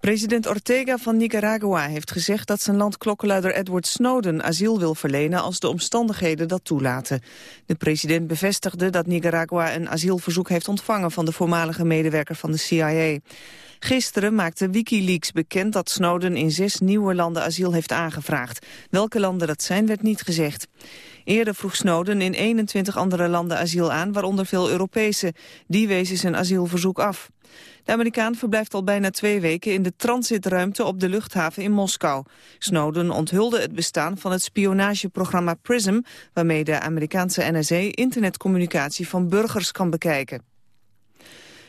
President Ortega van Nicaragua heeft gezegd dat zijn land klokkenluider Edward Snowden asiel wil verlenen als de omstandigheden dat toelaten. De president bevestigde dat Nicaragua een asielverzoek heeft ontvangen van de voormalige medewerker van de CIA. Gisteren maakte Wikileaks bekend dat Snowden in zes nieuwe landen asiel heeft aangevraagd. Welke landen dat zijn werd niet gezegd. Eerder vroeg Snowden in 21 andere landen asiel aan, waaronder veel Europese. Die wezen zijn asielverzoek af. De Amerikaan verblijft al bijna twee weken in de transitruimte op de luchthaven in Moskou. Snowden onthulde het bestaan van het spionageprogramma PRISM... waarmee de Amerikaanse NSA internetcommunicatie van burgers kan bekijken.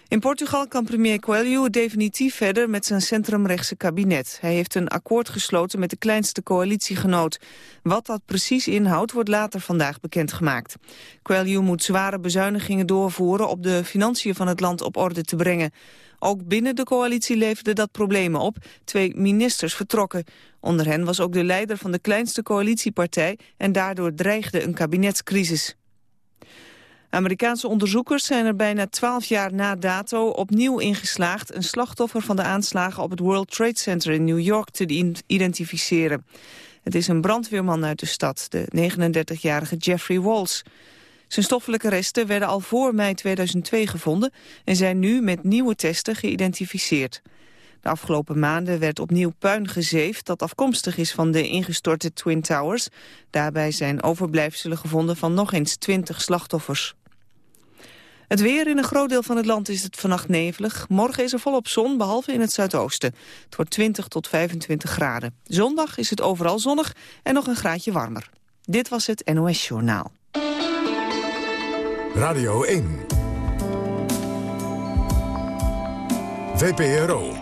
In Portugal kan premier Coelho definitief verder met zijn centrumrechtse kabinet. Hij heeft een akkoord gesloten met de kleinste coalitiegenoot. Wat dat precies inhoudt wordt later vandaag bekendgemaakt. Coelho moet zware bezuinigingen doorvoeren op de financiën van het land op orde te brengen. Ook binnen de coalitie leverde dat problemen op. Twee ministers vertrokken. Onder hen was ook de leider van de kleinste coalitiepartij... en daardoor dreigde een kabinetscrisis. Amerikaanse onderzoekers zijn er bijna twaalf jaar na dato opnieuw ingeslaagd een slachtoffer van de aanslagen op het World Trade Center in New York te identificeren. Het is een brandweerman uit de stad, de 39-jarige Jeffrey Walls. Zijn stoffelijke resten werden al voor mei 2002 gevonden en zijn nu met nieuwe testen geïdentificeerd. De afgelopen maanden werd opnieuw puin gezeefd dat afkomstig is van de ingestorte Twin Towers. Daarbij zijn overblijfselen gevonden van nog eens 20 slachtoffers. Het weer in een groot deel van het land is het vannacht nevelig. Morgen is er volop zon, behalve in het zuidoosten. Het wordt 20 tot 25 graden. Zondag is het overal zonnig en nog een graadje warmer. Dit was het NOS Journaal. Radio 1. VPRO.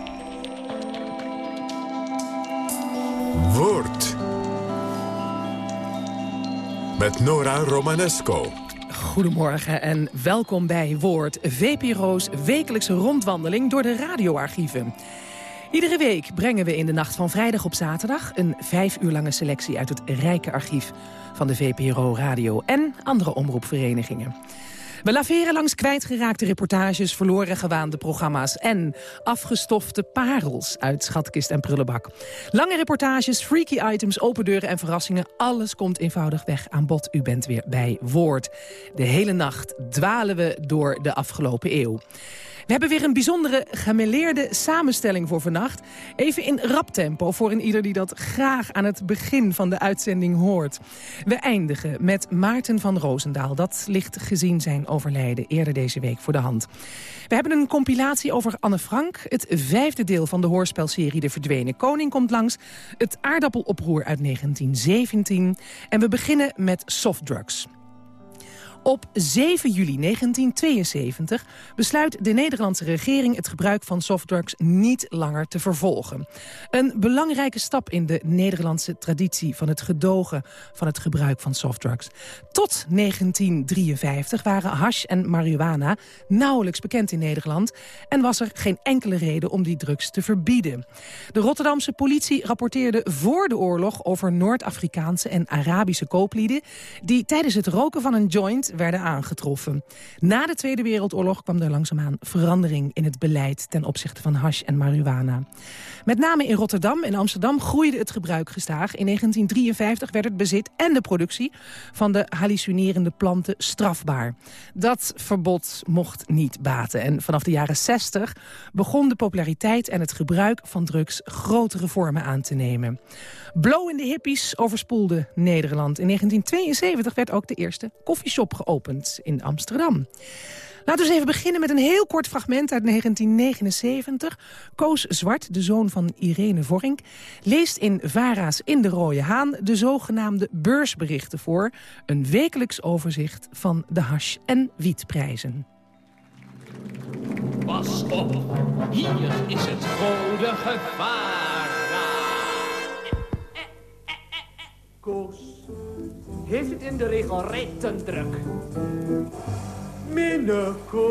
Woord. Met Nora Romanesco. Goedemorgen en welkom bij Woord, VPRO's wekelijkse rondwandeling door de radioarchieven. Iedere week brengen we in de nacht van vrijdag op zaterdag... een vijf uur lange selectie uit het rijke archief van de VPRO Radio... en andere omroepverenigingen. We laveren langs kwijtgeraakte reportages, verloren gewaande programma's... en afgestofte parels uit Schatkist en Prullenbak. Lange reportages, freaky items, open deuren en verrassingen... alles komt eenvoudig weg aan bod. U bent weer bij Woord. De hele nacht dwalen we door de afgelopen eeuw. We hebben weer een bijzondere gemeleerde samenstelling voor vannacht. Even in rap tempo voor een ieder die dat graag aan het begin van de uitzending hoort. We eindigen met Maarten van Roosendaal. Dat ligt gezien zijn overlijden eerder deze week voor de hand. We hebben een compilatie over Anne Frank. Het vijfde deel van de hoorspelserie De Verdwenen Koning komt langs. Het aardappeloproer uit 1917. En we beginnen met softdrugs. Op 7 juli 1972 besluit de Nederlandse regering het gebruik van softdrugs niet langer te vervolgen. Een belangrijke stap in de Nederlandse traditie van het gedogen van het gebruik van softdrugs. Tot 1953 waren hash en marihuana nauwelijks bekend in Nederland en was er geen enkele reden om die drugs te verbieden. De Rotterdamse politie rapporteerde voor de oorlog over Noord-Afrikaanse en Arabische kooplieden die tijdens het roken van een joint werden aangetroffen. Na de Tweede Wereldoorlog kwam er langzaamaan verandering in het beleid ten opzichte van hash en marihuana. Met name in Rotterdam en Amsterdam groeide het gebruik gestaag. In 1953 werd het bezit en de productie van de hallucinerende planten strafbaar. Dat verbod mocht niet baten. En vanaf de jaren 60 begon de populariteit en het gebruik van drugs grotere vormen aan te nemen. Blow in de hippies overspoelde Nederland. In 1972 werd ook de eerste koffieshop geopend in Amsterdam. Laten we eens even beginnen met een heel kort fragment uit 1979. Koos Zwart, de zoon van Irene Vorink, leest in Vara's In de Rode Haan... de zogenaamde beursberichten voor. Een wekelijks overzicht van de hash- en wietprijzen. Pas op, hier is het rode gevaar. Koos heeft het in de regel reten druk. Minneko.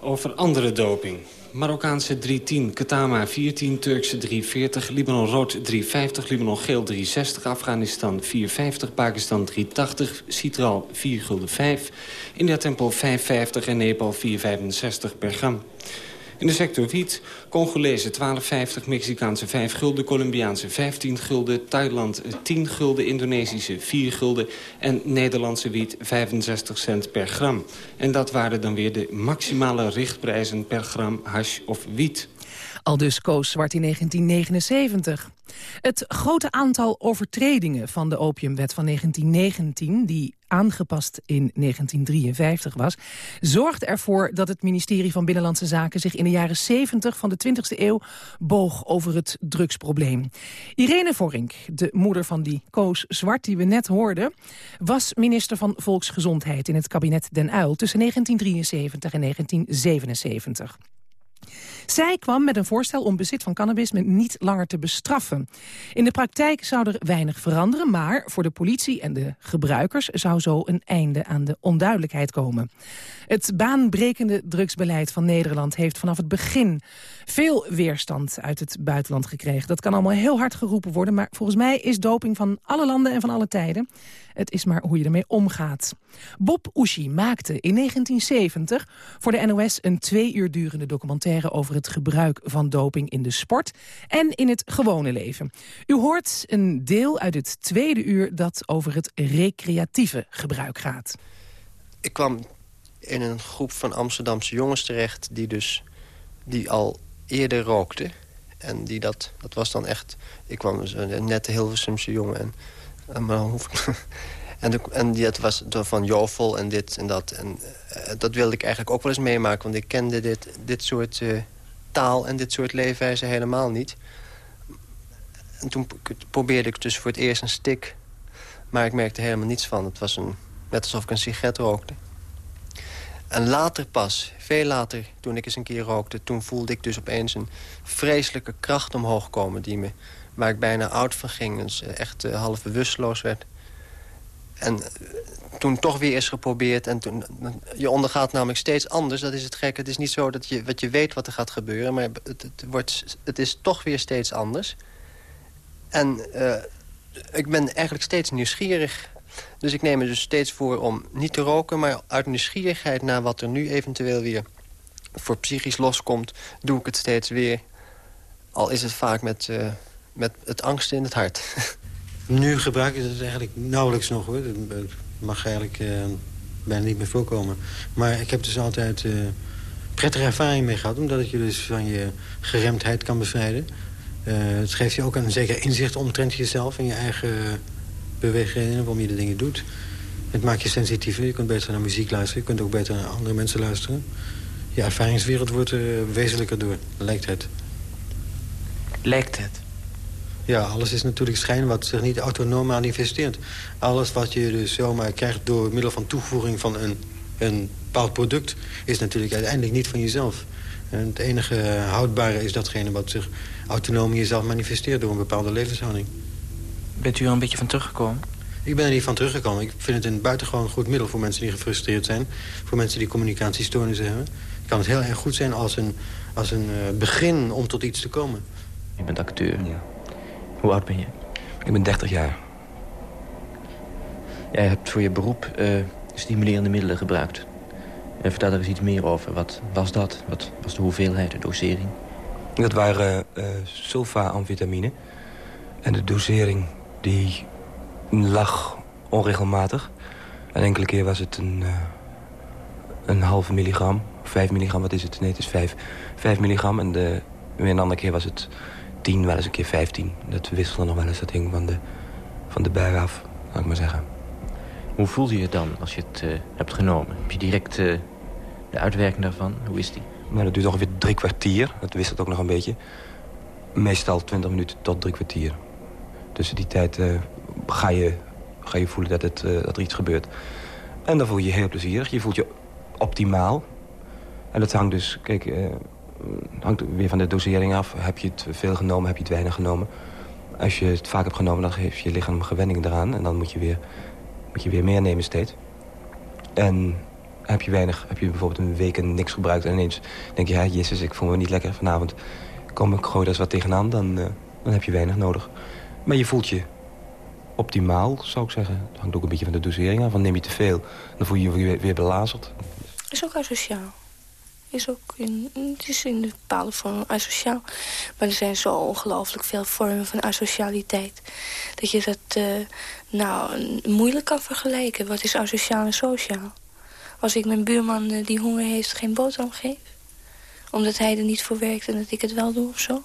Over andere doping. Marokkaanse 310, Katama 410, Turkse 340, Libanon rood 350, Libanon geel 360, Afghanistan 450, Pakistan 380, Citral 4 gulden 5, India Tempel 550 en Nepal 465 per gram. In de sector wiet, Congolese 12,50, Mexicaanse 5 gulden, Colombiaanse 15 gulden, Thailand 10 gulden, Indonesische 4 gulden en Nederlandse wiet 65 cent per gram. En dat waren dan weer de maximale richtprijzen per gram hash of wiet. Aldus Koos Zwart in 1979. Het grote aantal overtredingen van de opiumwet van 1919... die aangepast in 1953 was... zorgde ervoor dat het ministerie van Binnenlandse Zaken... zich in de jaren 70 van de 20e eeuw boog over het drugsprobleem. Irene Vorink, de moeder van die Koos Zwart die we net hoorden... was minister van Volksgezondheid in het kabinet Den Uyl... tussen 1973 en 1977. Zij kwam met een voorstel om bezit van cannabis niet langer te bestraffen. In de praktijk zou er weinig veranderen, maar voor de politie en de gebruikers zou zo een einde aan de onduidelijkheid komen. Het baanbrekende drugsbeleid van Nederland heeft vanaf het begin veel weerstand uit het buitenland gekregen. Dat kan allemaal heel hard geroepen worden, maar volgens mij is doping van alle landen en van alle tijden. Het is maar hoe je ermee omgaat. Bob Oeshi maakte in 1970 voor de NOS een twee uur durende documentaire over het gebruik van doping in de sport en in het gewone leven. U hoort een deel uit het tweede uur dat over het recreatieve gebruik gaat. Ik kwam in een groep van Amsterdamse jongens terecht... die dus die al eerder rookten. En die dat, dat was dan echt... Ik kwam dus een nette Hilversumse jongen. En, en, en, dat was van Jovel en dit en dat. En uh, dat wilde ik eigenlijk ook wel eens meemaken. Want ik kende dit, dit soort uh, taal en dit soort leefwijze helemaal niet. En toen probeerde ik dus voor het eerst een stick. Maar ik merkte helemaal niets van. Het was een, net alsof ik een sigaret rookte. En later pas, veel later, toen ik eens een keer rookte... toen voelde ik dus opeens een vreselijke kracht omhoog komen... Die me, waar ik bijna oud van ging, dus echt uh, half bewusteloos werd. En toen toch weer eens geprobeerd. En toen, je ondergaat namelijk steeds anders, dat is het gek. Het is niet zo dat je, wat je weet wat er gaat gebeuren... maar het, wordt, het is toch weer steeds anders. En uh, ik ben eigenlijk steeds nieuwsgierig dus ik neem me dus steeds voor om niet te roken... maar uit nieuwsgierigheid naar wat er nu eventueel weer voor psychisch loskomt... doe ik het steeds weer. Al is het vaak met, uh, met het angst in het hart. nu gebruik ik het eigenlijk nauwelijks nog, hoor. Dat mag eigenlijk uh, bijna niet meer voorkomen. Maar ik heb dus altijd uh, prettige ervaring mee gehad... omdat het je dus van je geremdheid kan bevrijden. het geeft je ook een zeker inzicht omtrent jezelf... en je eigen beweegredenen waarom je de dingen doet. Het maakt je sensitiever. Je kunt beter naar muziek luisteren. Je kunt ook beter naar andere mensen luisteren. Je ervaringswereld wordt wezenlijker door, lijkt het. Lijkt het? Ja, alles is natuurlijk schijn wat zich niet autonoom manifesteert. Alles wat je dus zomaar krijgt door middel van toevoeging van een, een bepaald product... is natuurlijk uiteindelijk niet van jezelf. En het enige houdbare is datgene wat zich autonoom in jezelf manifesteert... door een bepaalde levenshouding. Bent u er een beetje van teruggekomen? Ik ben er niet van teruggekomen. Ik vind het een buitengewoon goed middel voor mensen die gefrustreerd zijn. Voor mensen die communicatiestoornissen hebben. Het kan het heel erg goed zijn als een, als een uh, begin om tot iets te komen. Je bent acteur. Ja. Hoe oud ben je? Ik ben 30 jaar. Jij hebt voor je beroep uh, stimulerende middelen gebruikt. En vertel daar eens iets meer over. Wat was dat? Wat was de hoeveelheid, de dosering? Dat waren uh, sulfa-amfetamine. En de dosering die lag onregelmatig. En enkele keer was het een, uh, een halve milligram. Vijf milligram, wat is het? Nee, het is vijf. Vijf milligram en de, weer een andere keer was het tien, wel eens een keer vijftien. Dat wisselde nog wel eens, dat ding van de, van de bui af, laat ik maar zeggen. Hoe voelde je het dan als je het uh, hebt genomen? Heb je direct uh, de uitwerking daarvan? Hoe is die? Nou, dat duurt ongeveer drie kwartier. Dat wisselt ook nog een beetje. Meestal twintig minuten tot drie kwartier tussen die tijd uh, ga, je, ga je voelen dat, het, dat er iets gebeurt. En dan voel je je heel plezierig. Je voelt je optimaal. En dat hangt dus, kijk, hangt weer van de dosering af. Heb je het veel genomen, heb je het weinig genomen. Als je het vaak hebt genomen, dan geeft je lichaam gewenning eraan. En dan moet je weer, moet je weer meer nemen steeds. En heb je weinig, heb je bijvoorbeeld een week niks gebruikt... en ineens denk je, ja, jezus, ik voel me niet lekker vanavond. Kom ik gooi daar eens wat tegenaan, dan, uh, dan heb je weinig nodig. Maar je voelt je optimaal, zou ik zeggen. Het hangt ook een beetje van de dosering aan. Van neem je te veel, dan voel je je weer, weer belazerd. is ook asociaal. Is ook in, het is in de bepaalde vorm asociaal. Maar er zijn zo ongelooflijk veel vormen van asocialiteit. Dat je dat uh, nou, moeilijk kan vergelijken. Wat is asociaal en sociaal? Als ik mijn buurman uh, die honger heeft geen boterham geef? Omdat hij er niet voor werkt en dat ik het wel doe of zo?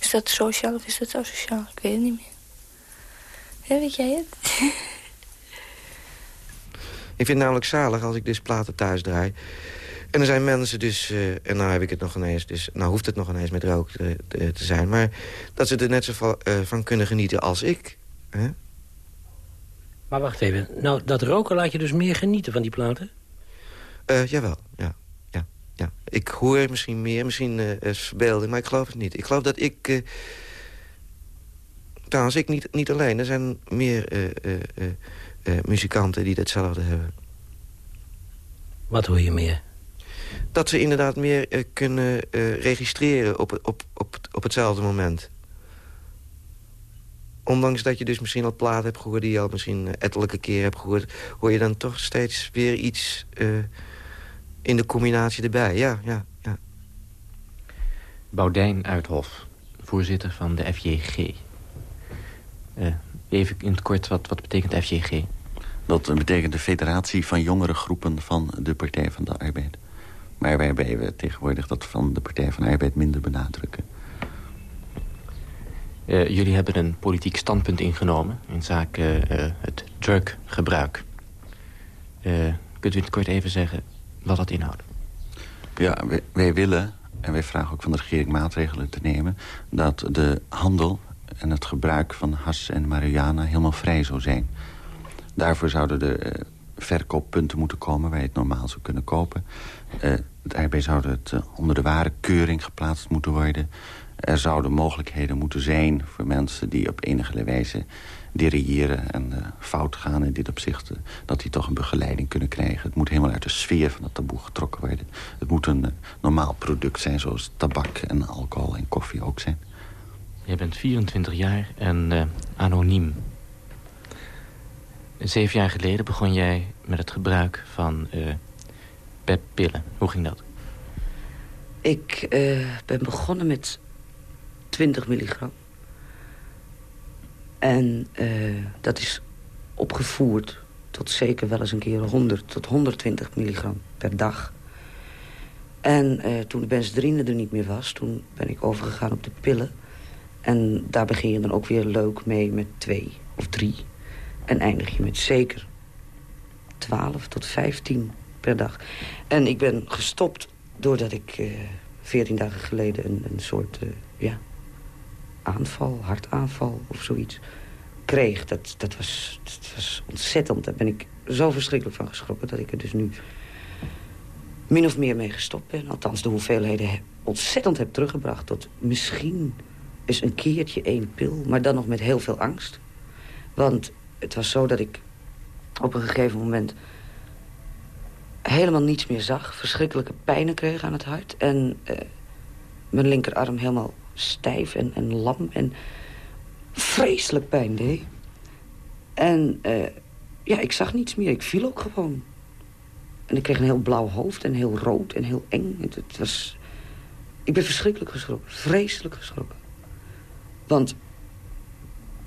Is dat sociaal of is dat asociaal? Ik weet het niet meer. He, weet jij het? ik vind het namelijk zalig als ik dus platen thuis draai. En er zijn mensen dus, uh, en nou heb ik het nog ineens... dus nou hoeft het nog ineens met rook te, te, te zijn... maar dat ze er net zo van, uh, van kunnen genieten als ik. Hè? Maar wacht even. Nou, dat roken laat je dus meer genieten van die platen? Uh, jawel, ja. ja, ja. Ik hoor misschien meer, misschien is verbeelding, maar ik geloof het niet. Ik geloof dat ik... Trouwens, ik niet, niet alleen. Er zijn meer muzikanten die datzelfde hebben. Wat hoor je meer? Dat ze inderdaad meer kunnen registreren op, op, op, op hetzelfde moment ondanks dat je dus misschien al platen hebt gehoord... die je al misschien ettelijke keer hebt gehoord... hoor je dan toch steeds weer iets uh, in de combinatie erbij. Ja, ja, ja. Boudijn Uithof, voorzitter van de FJG. Uh, even in het kort, wat, wat betekent FJG? Dat betekent de Federatie van Jongere Groepen van de Partij van de Arbeid. Maar waarbij we tegenwoordig dat van de Partij van de Arbeid minder benadrukken. Uh, jullie hebben een politiek standpunt ingenomen in zaken uh, het druggebruik. Uh, kunt u het kort even zeggen wat dat inhoudt? Ja, wij, wij, willen, en wij vragen ook van de regering maatregelen te nemen... dat de handel en het gebruik van has en marihuana helemaal vrij zou zijn. Daarvoor zouden er verkooppunten moeten komen waar je het normaal zou kunnen kopen. Daarbij zou het onder de ware keuring geplaatst moeten worden... Er zouden mogelijkheden moeten zijn voor mensen die op enige wijze deriëren en uh, fout gaan in dit opzicht... Uh, dat die toch een begeleiding kunnen krijgen. Het moet helemaal uit de sfeer van het taboe getrokken worden. Het moet een normaal product zijn zoals tabak en alcohol en koffie ook zijn. Je bent 24 jaar en anoniem. Zeven jaar geleden begon jij met het gebruik van PEP-pillen. Hoe ging dat? Ik ben begonnen met 20 milligram. En uh, dat is opgevoerd tot zeker wel eens een keer 100 tot 120 milligram per dag. En uh, toen de benzodrine er niet meer was, toen ben ik overgegaan op de pillen. En daar begin je dan ook weer leuk mee met twee of drie. En eindig je met zeker 12 tot 15 per dag. En ik ben gestopt doordat ik uh, 14 dagen geleden een, een soort ja, aanval, hartaanval of zoiets kreeg. Dat, dat, was, dat was ontzettend. Daar ben ik zo verschrikkelijk van geschrokken... dat ik er dus nu min of meer mee gestopt ben. Althans, de hoeveelheden ontzettend heb teruggebracht... tot misschien eens een keertje één pil... maar dan nog met heel veel angst. Want het was zo dat ik op een gegeven moment... helemaal niets meer zag. Verschrikkelijke pijnen kreeg aan het hart. En uh, mijn linkerarm helemaal stijf en, en lam en vreselijk pijn deed. En uh, ja, ik zag niets meer. Ik viel ook gewoon. En ik kreeg een heel blauw hoofd en heel rood en heel eng. Het, het was... Ik ben verschrikkelijk geschrokken. Vreselijk geschrokken. Want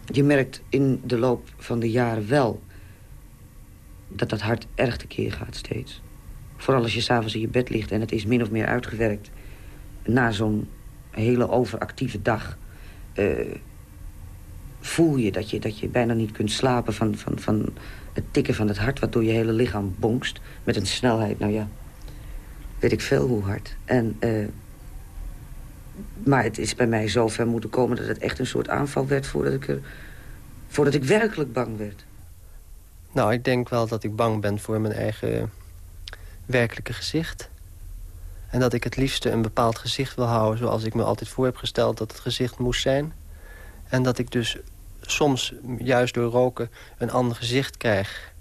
je merkt in de loop van de jaren wel... dat dat hart erg tekeer gaat steeds. Vooral als je s'avonds in je bed ligt en het is min of meer uitgewerkt... na zo'n hele overactieve dag... Uh, voel je dat, je dat je bijna niet kunt slapen van, van, van het tikken van het hart... wat door je hele lichaam bonkst met een snelheid, nou ja, weet ik veel hoe hard. En, uh, maar het is bij mij zo ver moeten komen dat het echt een soort aanval werd... voordat ik, er, voordat ik werkelijk bang werd. Nou, ik denk wel dat ik bang ben voor mijn eigen werkelijke gezicht. En dat ik het liefste een bepaald gezicht wil houden... zoals ik me altijd voor heb gesteld dat het gezicht moest zijn. En dat ik dus soms juist door roken een ander gezicht krijg.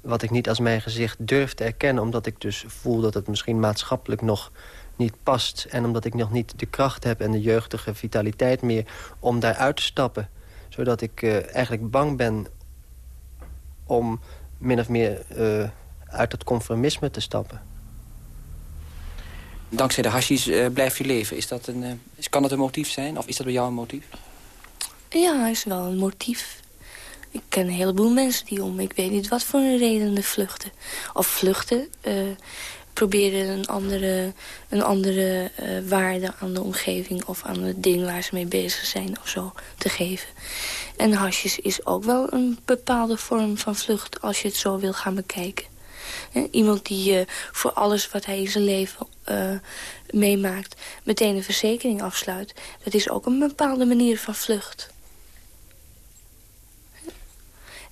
wat ik niet als mijn gezicht durf te erkennen... omdat ik dus voel dat het misschien maatschappelijk nog niet past... en omdat ik nog niet de kracht heb en de jeugdige vitaliteit meer... om daaruit te stappen. Zodat ik uh, eigenlijk bang ben om min of meer uh, uit het conformisme te stappen. Dankzij de hashies uh, blijft u leven. Is dat een, kan dat een motief zijn? Of is dat bij jou een motief? Ja, is wel een motief. Ik ken een heleboel mensen die om ik weet niet wat voor een reden vluchten. Of vluchten, uh, proberen een andere, een andere uh, waarde aan de omgeving... of aan het ding waar ze mee bezig zijn of zo te geven. En hasjes is ook wel een bepaalde vorm van vlucht... als je het zo wil gaan bekijken. Iemand die uh, voor alles wat hij in zijn leven uh, meemaakt... meteen een verzekering afsluit. Dat is ook een bepaalde manier van vlucht.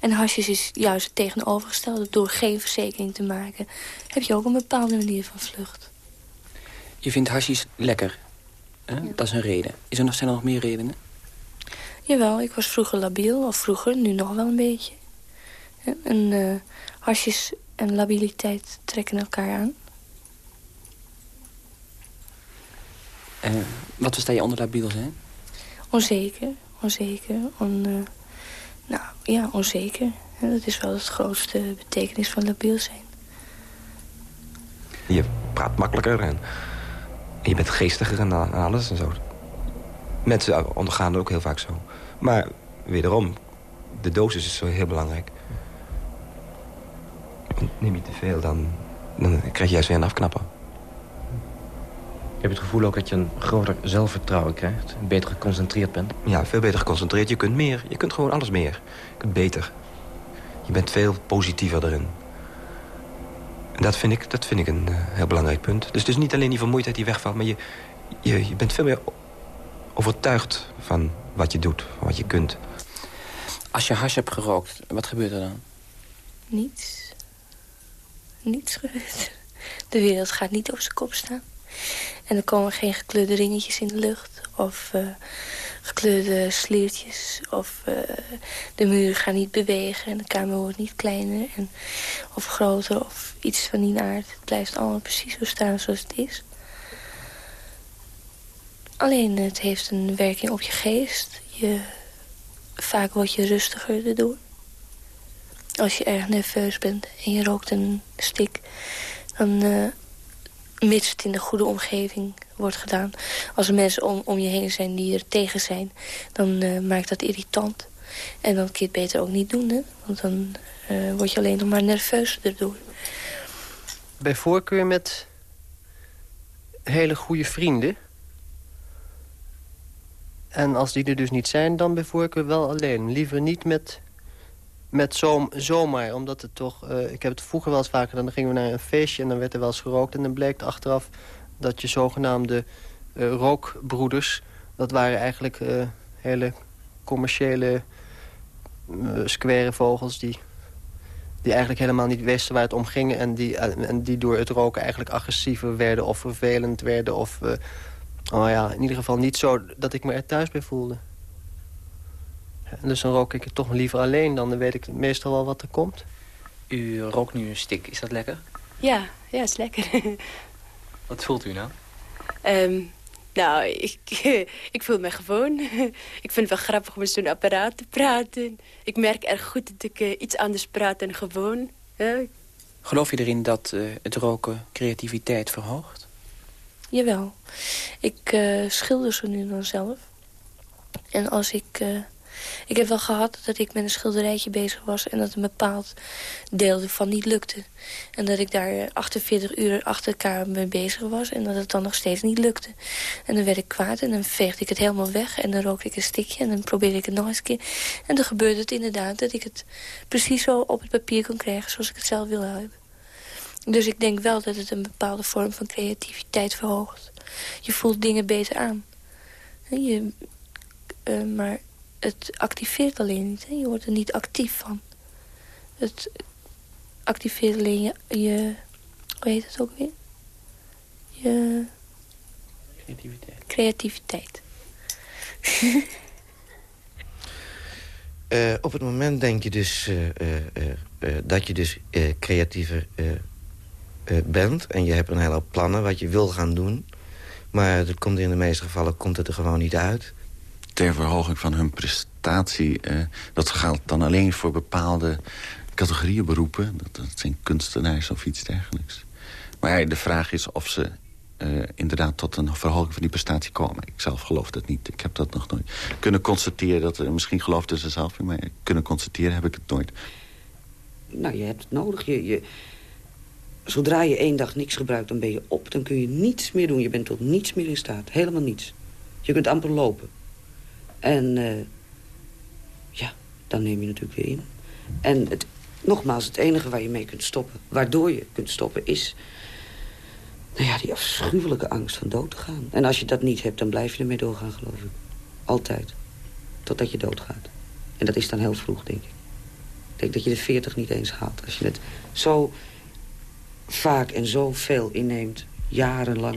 En hasjes is juist het tegenovergestelde. Door geen verzekering te maken heb je ook een bepaalde manier van vlucht. Je vindt hasjes lekker. Hè? Dat is een reden. Is er nog, zijn er nog meer redenen? Jawel, ik was vroeger labiel. Of vroeger, nu nog wel een beetje. En uh, hasjes en labiliteit trekken elkaar aan. Uh, wat versta je onder labiel zijn? Onzeker, onzeker, on, uh, nou ja, onzeker. dat is wel het grootste betekenis van labiel zijn. Je praat makkelijker en je bent geestiger en alles en zo. Mensen ondergaan er ook heel vaak zo. Maar wederom, de dosis is zo heel belangrijk. Neem je te veel, dan, dan krijg je juist weer een afknappen. Je hebt het gevoel ook dat je een groter zelfvertrouwen krijgt? Beter geconcentreerd bent? Ja, veel beter geconcentreerd. Je kunt meer. Je kunt gewoon alles meer. Je kunt beter. Je bent veel positiever erin. En dat vind ik, dat vind ik een uh, heel belangrijk punt. Dus het is niet alleen die vermoeidheid die wegvalt... maar je, je, je bent veel meer overtuigd van wat je doet, van wat je kunt. Als je hash hebt gerookt, wat gebeurt er dan? Niets. Niets gebeurt. De wereld gaat niet op zijn kop staan. En er komen geen gekleurde ringetjes in de lucht. Of uh, gekleurde sliertjes. Of uh, de muren gaan niet bewegen. En de kamer wordt niet kleiner. En, of groter. Of iets van die aard. Het blijft allemaal precies zo staan zoals het is. Alleen het heeft een werking op je geest. Je, vaak word je rustiger erdoor. Als je erg nerveus bent en je rookt een stik... dan uh, mits het in de goede omgeving wordt gedaan. Als er mensen om, om je heen zijn die er tegen zijn, dan uh, maakt dat irritant. En dan kun je het beter ook niet doen, hè? want dan uh, word je alleen nog maar nerveus erdoor. Bij voorkeur met hele goede vrienden. En als die er dus niet zijn, dan bij voorkeur wel alleen. Liever niet met met zom, zomaar. Omdat het toch... Uh, ik heb het vroeger wel eens vaker... dan gingen we naar een feestje en dan werd er wel eens gerookt. En dan bleek achteraf dat je zogenaamde uh, rookbroeders... dat waren eigenlijk uh, hele commerciële square vogels... Die, die eigenlijk helemaal niet wisten waar het om ging... en die, en die door het roken eigenlijk agressiever werden of vervelend werden... of oh ja, in ieder geval niet zo dat ik me er thuis bij voelde. En dus dan rook ik het toch liever alleen. Dan weet ik meestal wel wat er komt. U rookt nu een stik. Is dat lekker? Ja, ja, is lekker. wat voelt u nou? Um, nou, ik, ik voel me gewoon. ik vind het wel grappig om met zo'n apparaat te praten. Ik merk erg goed dat ik uh, iets anders praat dan gewoon. Geloof je erin dat uh, het roken creativiteit verhoogt? Jawel. Ik uh, schilder zo nu dan zelf. En als ik ik heb wel gehad dat ik met een schilderijtje bezig was... en dat een bepaald deel ervan niet lukte. En dat ik daar 48 uur achter elkaar mee bezig was... en dat het dan nog steeds niet lukte. En dan werd ik kwaad en dan veegde ik het helemaal weg... en dan rookte ik een stikje en dan probeerde ik het nog eens een keer. En dan gebeurde het inderdaad dat ik het precies zo op het papier kon krijgen... zoals ik het zelf wil hebben. Dus ik denk wel dat het een bepaalde vorm van creativiteit verhoogt. Je voelt dingen beter aan. Je, uh, maar het activeert alleen niet. Hè? Je wordt er niet actief van. Het activeert alleen je... je hoe heet het ook weer? Je... Creativiteit. Creativiteit. Uh, op het moment denk je dus uh, uh, dat je dus creatiever bent... en je hebt een hele hoop plannen wat je wil gaan doen. Maar dat komt in de meeste gevallen komt het er gewoon niet uit. Ter verhoging van hun prestatie, dat geldt dan alleen voor bepaalde categorieën beroepen. Dat, zijn kunstenaars of iets dergelijks. Maar de vraag is of ze uh, inderdaad tot een verhoging van die prestatie komen. Ik zelf geloof dat niet. Ik heb dat nog nooit kunnen constateren. Dat, misschien geloofde ze zelf in, maar kunnen constateren heb ik het nooit. Nou, je hebt het nodig. Je, zodra je één dag niks gebruikt, dan ben je op. Dan kun je niets meer doen. Je bent tot niets meer in staat. Helemaal niets. Je kunt amper lopen. En uh, ja, dan neem je natuurlijk weer in. En het, nogmaals, het enige waar je mee kunt stoppen... waardoor je kunt stoppen, is nou ja, die afschuwelijke angst van dood te gaan. En als je dat niet hebt, dan blijf je ermee doorgaan, geloof ik. Altijd. Totdat je doodgaat. En dat is dan heel vroeg, denk ik. Ik denk dat je de 40 niet eens haalt. Als je het zo vaak en zo veel inneemt, jarenlang...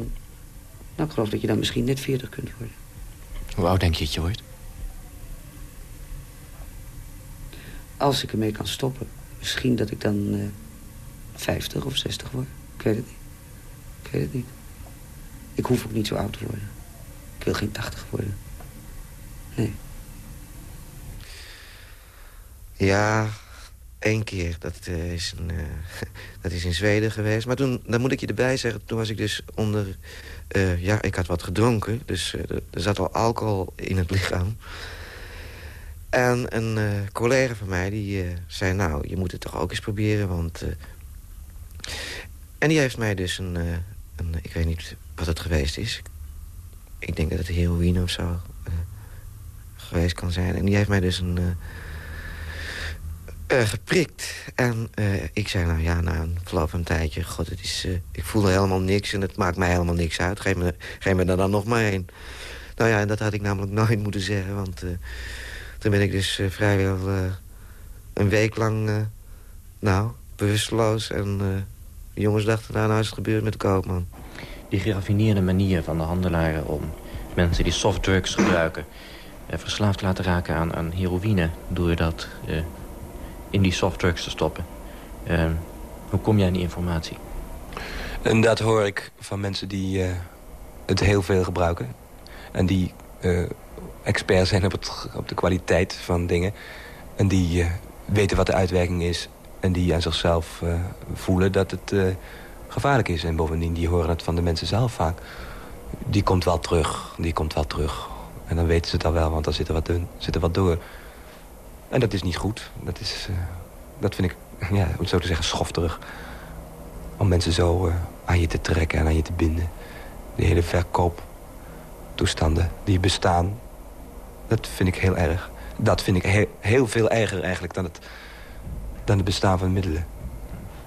Nou, ik geloof dat je dan misschien net 40 kunt worden. Hoe oud denk je dat je wordt? Als ik ermee kan stoppen. Misschien dat ik dan uh, 50 of 60 word. Ik weet het niet. Ik weet het niet. Ik hoef ook niet zo oud te worden. Ik wil geen 80 worden. Nee. Ja, één keer. Dat, uh, is een, uh, dat is in Zweden geweest. Maar toen, dan moet ik je erbij zeggen, toen was ik dus onder... Ja, ik had wat gedronken, dus er zat al alcohol in het lichaam. En een collega van mij die zei, nou, je moet het toch ook eens proberen, want... en die heeft mij dus een, een, ik weet niet wat het geweest is. Ik denk dat het heroïne of zo geweest kan zijn. En die heeft mij dus een... Geprikt. En ik zei, nou ja, na een verloop van een tijdje... God, het is, ik voel helemaal niks en het maakt mij helemaal niks uit. Geef me, geef me dan nog maar een. Nou ja, en dat had ik namelijk nooit moeten zeggen. Want toen ben ik dus vrijwel een week lang... nou, bewusteloos en de jongens dachten, nou, nou is het gebeurd met de koopman. Die geraffineerde manier van de handelaren om mensen die softdrugs gebruiken... Eh, verslaafd laten raken aan, aan heroïne... door dat eh, in die softdrugs te stoppen. Uh, hoe kom jij aan die informatie? En dat hoor ik van mensen die uh, het heel veel gebruiken. En die uh, expert zijn op, de kwaliteit van dingen. En die uh, weten wat de uitwerking is. En die aan zichzelf voelen dat het gevaarlijk is. En bovendien, die horen het van de mensen zelf vaak. Die komt wel terug, die komt wel terug. En dan weten ze het al wel, want dan zit er wat, zit er wat door. En dat is niet goed. Dat, is, dat vind ik, ja, om zo te zeggen, schofterig. Om mensen zo aan je te trekken en aan je te binden. De hele verkooptoestanden die bestaan. Dat vind ik heel erg. Dat vind ik heel, veel erger eigenlijk dan het, dan het bestaan van middelen.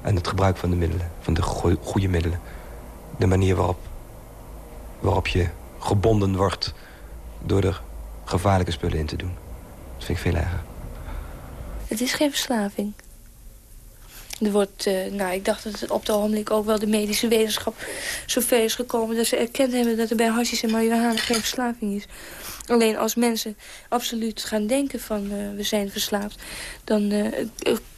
En het gebruik van de middelen, van de goede middelen. De manier waarop, waarop je gebonden wordt door er gevaarlijke spullen in te doen. Dat vind ik veel erger. Het is geen verslaving. Er wordt, uh, nou, ik dacht dat het op het ogenblik ook wel de medische wetenschap zover is gekomen... dat ze erkend hebben dat er bij hashish en marihuana geen verslaving is. Alleen als mensen absoluut gaan denken van uh, we zijn verslaafd... dan uh,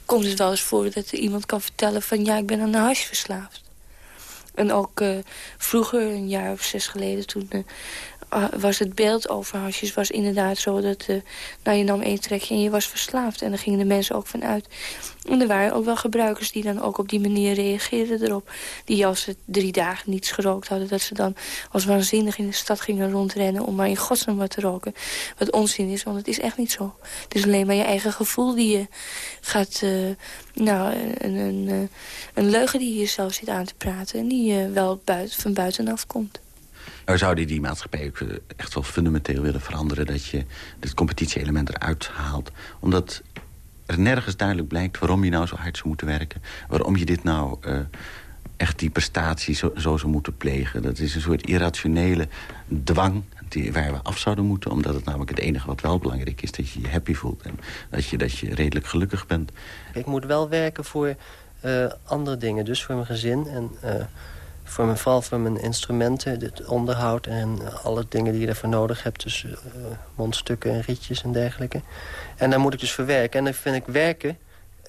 komt het wel eens voor dat iemand kan vertellen van... ja, ik ben aan de hash verslaafd. En ook vroeger, een jaar of zes geleden, toen was het beeld over hasjes was inderdaad zo dat uh, nou, je nam één trekje en je was verslaafd. En daar gingen de mensen ook van uit. En er waren ook wel gebruikers die dan ook op die manier reageerden erop. Die als ze drie dagen niets gerookt hadden, dat ze dan als waanzinnig in de stad gingen rondrennen om maar in godsnaam wat te roken. Wat onzin is, want het is echt niet zo. Het is alleen maar je eigen gevoel die je gaat, uh, nou, een, een, een leugen die je jezelf zit aan te praten. En die uh, wel buiten, van buitenaf komt. Nou zou die die maatschappij ook echt wel fundamenteel willen veranderen... dat je dit competitie-element eruit haalt. Omdat er nergens duidelijk blijkt waarom je nou zo hard zou moeten werken. Waarom je dit nou uh, echt die prestatie zo, zo zou moeten plegen. Dat is een soort irrationele dwang die, waar we af zouden moeten. Omdat het namelijk het enige wat wel belangrijk is... dat je je happy voelt en dat je, dat je redelijk gelukkig bent. Ik moet wel werken voor uh, andere dingen. Dus voor mijn gezin en... voor mijn, vooral voor mijn instrumenten, het onderhoud en alle dingen die je daarvoor nodig hebt. Dus uh, mondstukken en rietjes en dergelijke. En daar moet ik dus verwerken. En dan vind ik werken,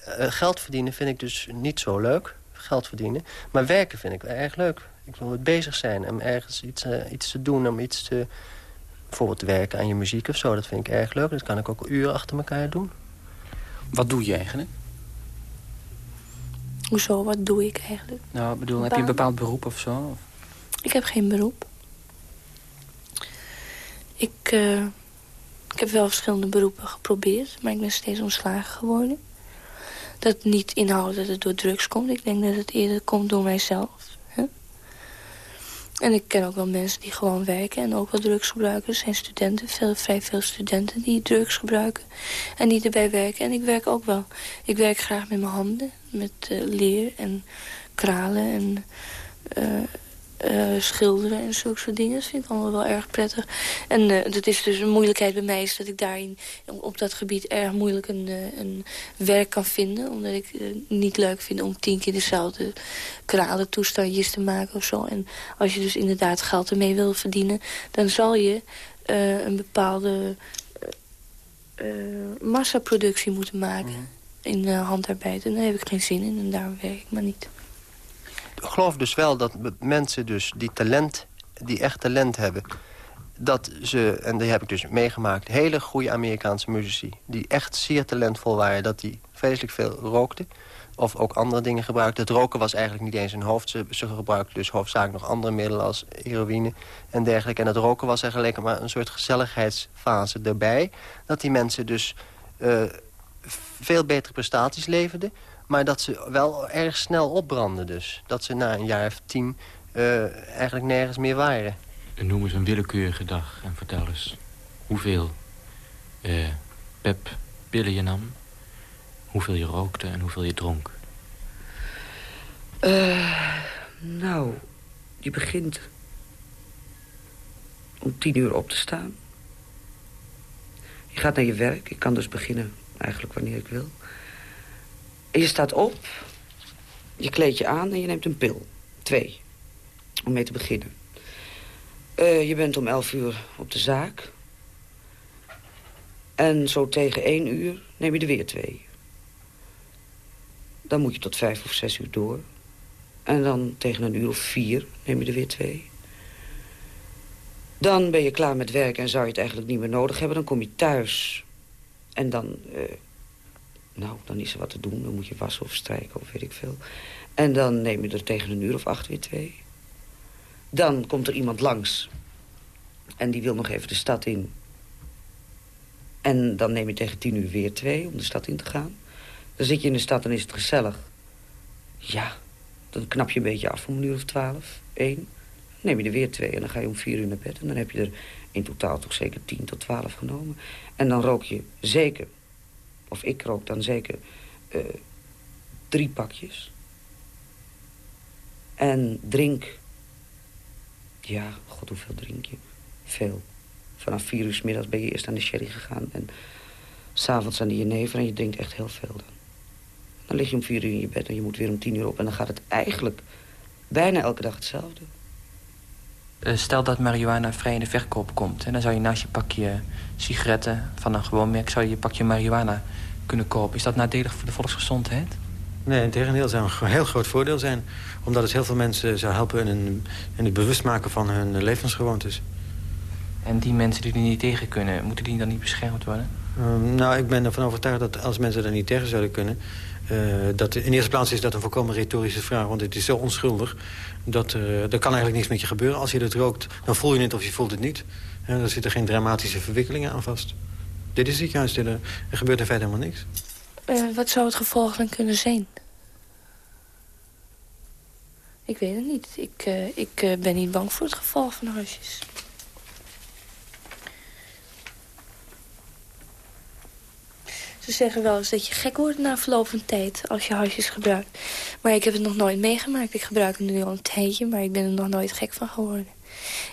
uh, geld verdienen vind ik dus niet zo leuk. Geld verdienen. Maar werken vind ik erg leuk. Ik wil met bezig zijn om ergens iets, uh, iets te doen, om iets te... Bijvoorbeeld werken aan je muziek of zo, dat vind ik erg leuk. Dat kan ik ook uren achter elkaar doen. Wat doe je eigenlijk? Hoezo, wat doe ik eigenlijk? Nou, bedoel, heb je een bepaald beroep of zo? Ik heb geen beroep. Ik, uh, ik heb wel verschillende beroepen geprobeerd, maar ik ben steeds ontslagen geworden. Dat niet inhoudt dat het door drugs komt. Ik denk dat het eerder komt door mijzelf. Hè? En ik ken ook wel mensen die gewoon werken en ook wel drugs gebruiken. Er zijn studenten, veel, vrij veel studenten die drugs gebruiken en die erbij werken. En ik werk ook wel. Ik werk graag met mijn handen, met uh, leer en kralen en uh, uh, schilderen en zulke soort dingen. Dat vind ik allemaal wel erg prettig. En uh, dat is dus een moeilijkheid bij mij... is dat ik daarin op dat gebied erg moeilijk een, een werk kan vinden. Omdat ik niet leuk vind om tien keer dezelfde kralen toestandjes te maken of zo. En als je dus inderdaad geld ermee wil verdienen... dan zal je een bepaalde massaproductie moeten maken... Mm. In handarbeid. En daar heb ik geen zin in en daarom werk ik maar niet ik geloof dus wel dat mensen dus die talent, die echt talent hebben... dat ze, en die heb ik dus meegemaakt... hele goede Amerikaanse muzici... die echt zeer talentvol waren... dat die vreselijk veel rookten. Of ook andere dingen gebruikten. Het roken was eigenlijk niet eens hun hoofd. Ze, ze gebruikten dus hoofdzakelijk nog andere middelen... als heroïne en dergelijke. En het roken was eigenlijk maar een soort gezelligheidsfase erbij. Dat die mensen dus... Uh, veel betere prestaties leverden maar dat ze wel erg snel opbranden dus. Dat ze na een jaar of tien uh, eigenlijk nergens meer waren. Noem eens een willekeurige dag en vertel eens hoeveel uh, pep pillen je nam... hoeveel je rookte en hoeveel je dronk. Uh, nou, je begint om tien uur op te staan. Je gaat naar je werk. Ik kan dus beginnen eigenlijk wanneer ik wil. Je staat op, je kleed je aan en je neemt een pil. Twee, om mee te beginnen. Uh, je bent om elf uur op de zaak. En zo tegen één uur neem je er weer twee. Dan moet je tot vijf of zes uur door. En dan tegen een uur of vier neem je er weer twee. Dan ben je klaar met werk en zou je het eigenlijk niet meer nodig hebben. Dan kom je thuis. En dan uh, nou, dan is er wat te doen. Dan moet je wassen of strijken of weet ik veel. En dan neem je er tegen een uur of acht weer twee. Dan komt er iemand langs. En die wil nog even de stad in. En dan neem je tegen tien uur weer twee om de stad in te gaan. Dan zit je in de stad en is het gezellig. Ja, dan knap je een beetje af om een uur of twaalf, één. Dan neem je er weer twee en dan ga je om vier uur naar bed. En dan heb je er in totaal toch zeker tien tot twaalf genomen. En dan rook je zeker of ik rook dan zeker uh, drie pakjes. En drink. Ja, god, hoeveel drink je? Veel. Vanaf vier uur s middags ben je eerst aan de sherry gegaan. En s'avonds aan de jenever en je drinkt echt heel veel dan. Dan lig je om vier uur in je bed en je moet weer om tien uur op. En dan gaat het eigenlijk bijna elke dag hetzelfde. Uh, stel dat marihuana vrij in de verkoop komt. En dan zou je naast je pakje sigaretten van een gewoon merk... zou je je pakje marihuana kunnen kopen. Is dat nadelig voor de volksgezondheid? Nee, in tegendeel zou een heel groot voordeel zijn. Omdat het heel veel mensen zou helpen in, in het bewustmaken van hun levensgewoontes. En die mensen die er niet tegen kunnen, moeten die dan niet beschermd worden? Um, nou, ik ben ervan overtuigd dat als mensen er niet tegen zouden kunnen... Uh, dat in eerste plaats is dat een volkomen retorische vraag. Want het is zo onschuldig. Dat uh, er kan eigenlijk niks met je gebeuren. Als je het rookt, dan voel je het of je voelt het niet. Er zitten geen dramatische verwikkelingen aan vast. Dit is het juist. Er, er gebeurt in feite helemaal niks. Uh, wat zou het gevolg dan kunnen zijn? Ik weet het niet. Ik, ik ben niet bang voor het gevolg van hasjes. Ze zeggen wel eens dat je gek wordt na verloop van tijd als je hasjes gebruikt. Maar ik heb het nog nooit meegemaakt. Ik gebruik het nu al een tijdje, maar ik ben er nog nooit gek van geworden.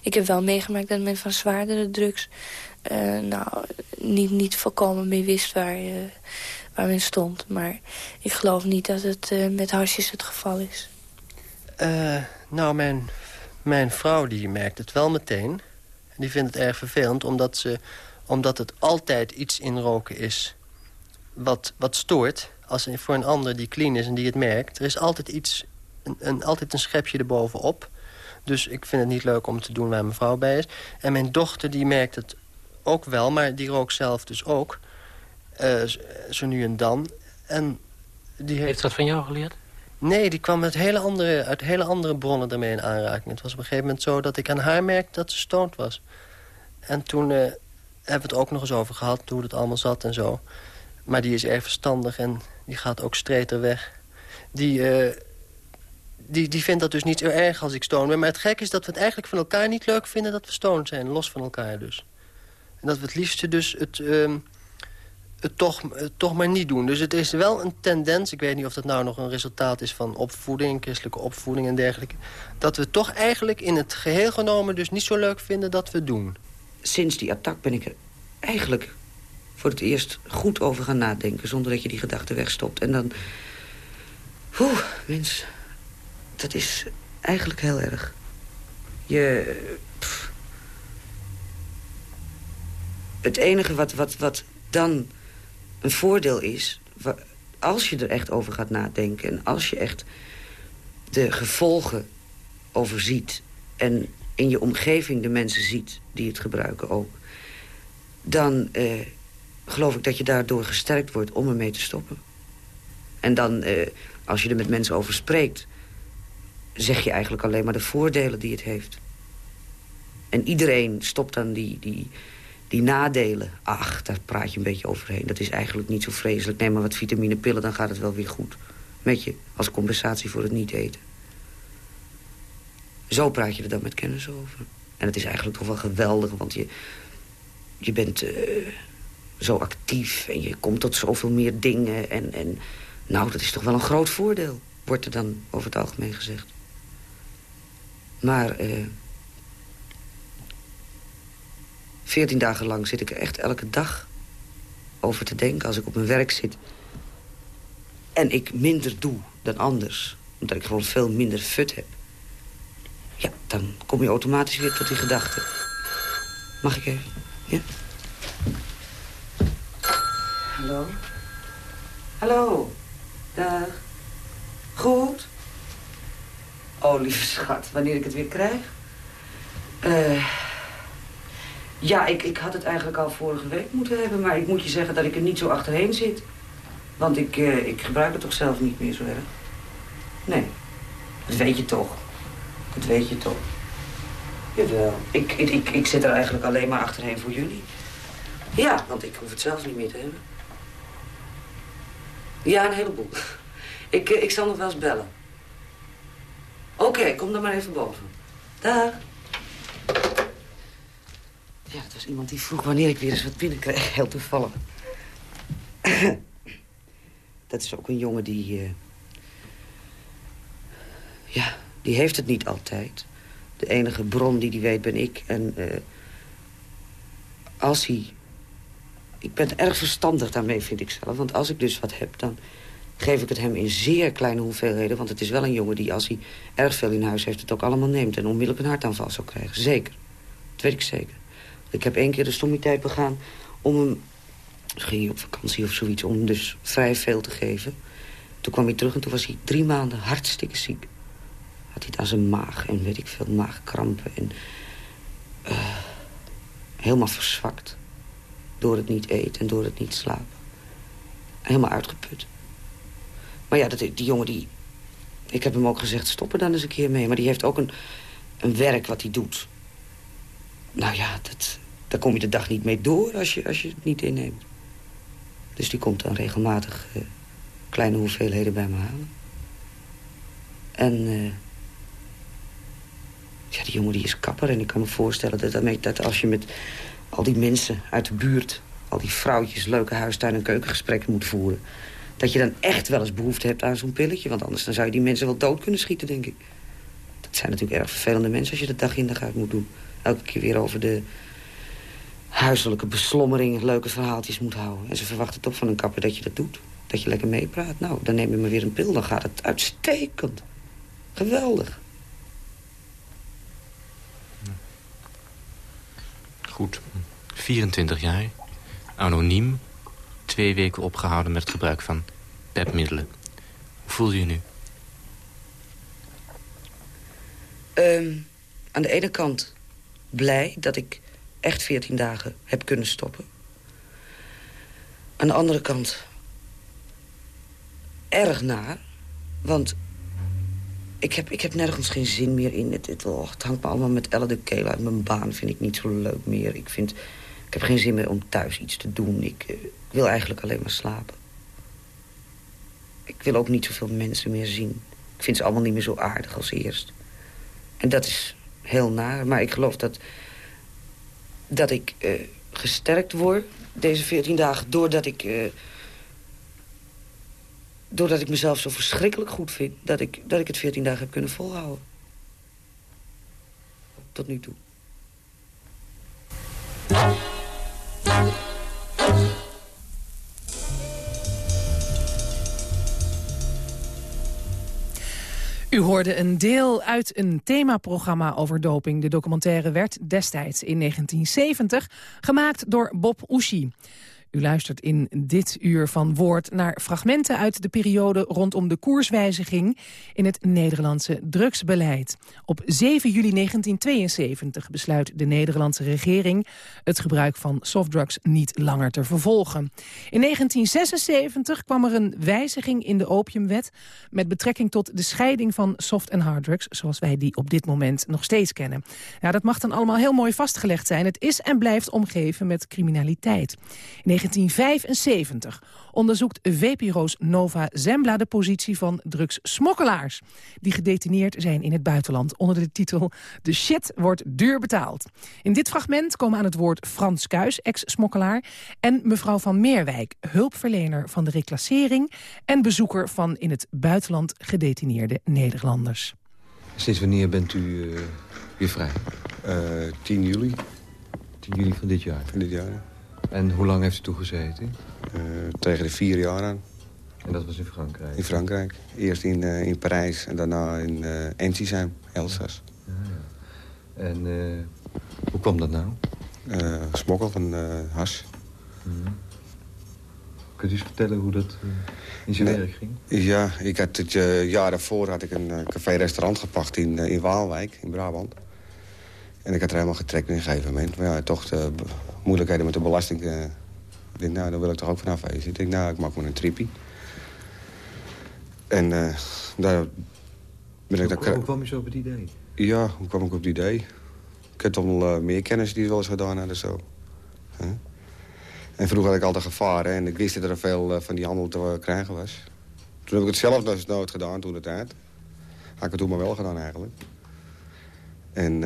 Ik heb wel meegemaakt dat men van zwaardere drugs uh, nou, niet, niet volkomen mee wist waar, uh, waar men stond. Maar ik geloof niet dat het uh, met hasjes het geval is. Nou, mijn, mijn vrouw die merkt het wel meteen. Die vindt het erg vervelend omdat, ze, omdat het altijd iets in roken is wat, wat stoort. Als voor een ander die clean is en die het merkt. Er is altijd iets, een, een, altijd een schepje erbovenop. Dus ik vind het niet leuk om te doen waar mijn vrouw bij is. En mijn dochter die merkt het ook wel, maar die rookt zelf dus ook. Uh, zo nu en dan. En die heeft... heeft dat van jou geleerd? Nee, die kwam met hele andere, uit hele andere bronnen ermee in aanraking. Het was op een gegeven moment zo dat ik aan haar merkte dat ze stoned was. En toen uh, hebben we het ook nog eens over gehad, hoe het allemaal zat en zo. Maar die is erg verstandig en die gaat ook streter weg. Die, uh, die, die vindt dat dus niet zo erg als ik stoned ben. Maar het gek is dat we het eigenlijk van elkaar niet leuk vinden dat we stoned zijn. Los van elkaar dus. En dat we het liefste dus het... Uh, het toch, toch maar niet doen. Dus het is wel een tendens, ik weet niet of dat nou nog een resultaat is van opvoeding, christelijke opvoeding en dergelijke, dat we toch eigenlijk in het geheel genomen dus niet zo leuk vinden dat we doen. Sinds die attack ben ik er eigenlijk voor het eerst goed over gaan nadenken, zonder dat je die gedachte wegstopt. En dan, oeh, mens, dat is eigenlijk heel erg. Je, het enige wat, wat, wat dan een voordeel is... als je er echt over gaat nadenken... en als je echt de gevolgen overziet... en in je omgeving de mensen ziet die het gebruiken ook... dan eh, geloof ik dat je daardoor gesterkt wordt om ermee te stoppen. En dan, eh, als je er met mensen over spreekt... zeg je eigenlijk alleen maar de voordelen die het heeft. En iedereen stopt dan die, die, die nadelen, ach, daar praat je een beetje overheen. Dat is eigenlijk niet zo vreselijk. Neem maar wat vitaminepillen, dan gaat het wel weer goed. Met je, als compensatie voor het niet eten. Zo praat je er dan met kennis over. En het is eigenlijk toch wel geweldig, want je, je bent uh, zo actief... en je komt tot zoveel meer dingen. En, en nou, dat is toch wel een groot voordeel, wordt er dan over het algemeen gezegd. Maar... Uh, Veertien dagen lang zit ik er echt elke dag over te denken als ik op mijn werk zit. En ik minder doe dan anders. Omdat ik gewoon veel minder fut heb. Ja, dan kom je automatisch weer tot die gedachte. Mag ik even? Ja? Hallo? Hallo? Dag. Goed? Oh, lieve schat, wanneer ik het weer krijg? Eh... Ja, ik, ik had het eigenlijk al vorige week moeten hebben. Maar ik moet je zeggen dat ik er niet zo achterheen zit. Want ik, uh, ik gebruik het toch zelf niet meer zo erg. Nee, dat weet je toch. Dat weet je toch. Jawel. Ik, ik, ik, ik zit er eigenlijk alleen maar achterheen voor jullie. Ja, want ik hoef het zelf niet meer te hebben. Ja, een heleboel. Ik, ik zal nog wel eens bellen. Oké, kom dan maar even boven. Dag. Ja, het was iemand die vroeg wanneer ik weer eens wat binnenkreeg. Heel toevallig. dat is ook een jongen die... Uh... Ja, die heeft het niet altijd. De enige bron die die weet ben ik. En uh... als hij... Ik ben erg verstandig daarmee, vind ik zelf. Want als ik dus wat heb, dan geef ik het hem in zeer kleine hoeveelheden. Want het is wel een jongen die, als hij erg veel in huis heeft... het ook allemaal neemt en onmiddellijk een hartaanval zou krijgen. Zeker. Dat weet ik zeker. Ik heb één keer de stommiteit begaan om hem... ging hij op vakantie of zoiets, om hem dus vrij veel te geven. Toen kwam hij terug en toen was hij drie maanden hartstikke ziek. Had hij aan zijn maag en weet ik veel, maagkrampen. En uh, helemaal verzwakt. Door het niet eten en door het niet slapen. Helemaal uitgeput. Maar ja, dat, die jongen die... Ik heb hem ook gezegd, stop er dan eens een keer mee. Maar die heeft ook een, een werk wat hij doet. Nou ja, dat, daar kom je de dag niet mee door als je, als je het niet inneemt. Dus die komt dan regelmatig uh, kleine hoeveelheden bij me halen. En uh, ja, die jongen die is kapper. En ik kan me voorstellen dat, dat als je met al die mensen uit de buurt... al die vrouwtjes leuke huistuin- en keukengesprekken moet voeren... dat je dan echt wel eens behoefte hebt aan zo'n pilletje. Want anders dan zou je die mensen wel dood kunnen schieten, denk ik. Dat zijn natuurlijk erg vervelende mensen als je de dag in dag uit moet doen elke keer weer over de huiselijke beslommering leuke verhaaltjes moet houden. En ze verwachten toch van een kapper dat je dat doet. Dat je lekker meepraat. Nou, dan neem je maar weer een pil, dan gaat het uitstekend. Geweldig. Goed. 24 jaar. Anoniem. Twee weken opgehouden met het gebruik van pepmiddelen. Hoe voel je je nu? Ehm, aan de ene kant blij dat ik echt 14 dagen heb kunnen stoppen. Aan de andere kant erg naar. Want ik heb, ik heb nergens geen zin meer in. Het, het, oh, hangt me allemaal met Elle de keel uit. Mijn baan vind ik niet zo leuk meer. Ik, vind, ik heb geen zin meer om thuis iets te doen. Ik, eh, ik wil eigenlijk alleen maar slapen. Ik wil ook niet zoveel mensen meer zien. Ik vind ze allemaal niet meer zo aardig als eerst. En dat is heel naar. Maar ik geloof dat, dat ik uh, gesterkt word deze 14 dagen... doordat ik, uh, doordat ik mezelf zo verschrikkelijk goed vind... Dat ik, dat ik het 14 dagen heb kunnen volhouden. Tot nu toe. U hoorde een deel uit een themaprogramma over doping. De documentaire werd destijds in 1970 gemaakt door Bob Oeschie. U luistert in dit uur van Woord naar fragmenten uit de periode rondom de koerswijziging in het Nederlandse drugsbeleid. Op 7 juli 1972 besluit de Nederlandse regering het gebruik van softdrugs niet langer te vervolgen. In 1976 kwam er een wijziging in de opiumwet met betrekking tot de scheiding van soft- en harddrugs, zoals wij die op dit moment nog steeds kennen. Ja, dat mag dan allemaal heel mooi vastgelegd zijn. Het is en blijft omgeven met criminaliteit. 1975 onderzoekt VPRO's Nova Zembla de positie van drugssmokkelaars... die gedetineerd zijn in het buitenland onder de titel... De shit wordt duur betaald. In dit fragment komen aan het woord Frans Kuis, ex-smokkelaar... en mevrouw van Meerwijk, hulpverlener van de reclassering... en bezoeker van in het buitenland gedetineerde Nederlanders. Sinds wanneer bent u uh, weer vrij? Uh, eh, 10 juli. 10 juli van dit jaar? Van dit jaar, en hoe lang heeft u toegezeten? Uh, tegen de vier jaar aan. En dat was in Frankrijk? In Frankrijk. Eerst in, uh, in Parijs en daarna in uh, Ensisheim, Elsass. Ja, ja. En hoe kwam dat nou? smokkel van has. Mm. Kunt u eens vertellen hoe dat in zijn nee. werk ging? Ja, ik had het jaar daarvoor had ik een café-restaurant gepakt in, in Waalwijk, in Brabant. En ik had er helemaal getrekt in een gegeven moment. Maar ja, toch de moeilijkheden met de belasting. Uh, ik denk, nou, daar wil ik toch ook vanaf wezen. Ik denk, nou, ik maak maar een trippie. En uh, daar ben ik... Hoe, hoe kwam je zo op het idee? Ja, hoe kwam ik op het idee? Ik heb toch wel uh, meer kennis die het wel eens gedaan hadden zo. Huh? En vroeger had ik altijd gevaren en ik wist dat er veel van die handel te krijgen was. Toen heb ik het zelf dus nooit gedaan toen de tijd. Had ik het toen maar wel gedaan eigenlijk. En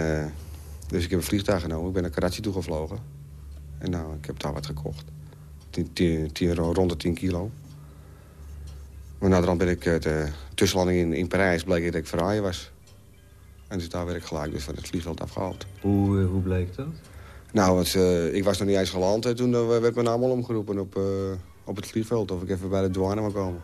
dus ik heb een vliegtuig genomen. Ik ben naar Karachi toegevlogen. En nou, ik heb daar wat gekocht. Tien, rond de 10 kilo. Maar naderhand ben ik de tussenlanding in, in Parijs... bleek dat ik verraaien was. En dus daar werd ik gelijk dus van het vliegveld afgehaald. Hoe, uh, hoe bleek dat? Nou, het, uh, ik was nog niet eens geland. En toen uh, werd mijn naam al omgeroepen op, op het vliegveld. Of ik even bij de douane mag komen.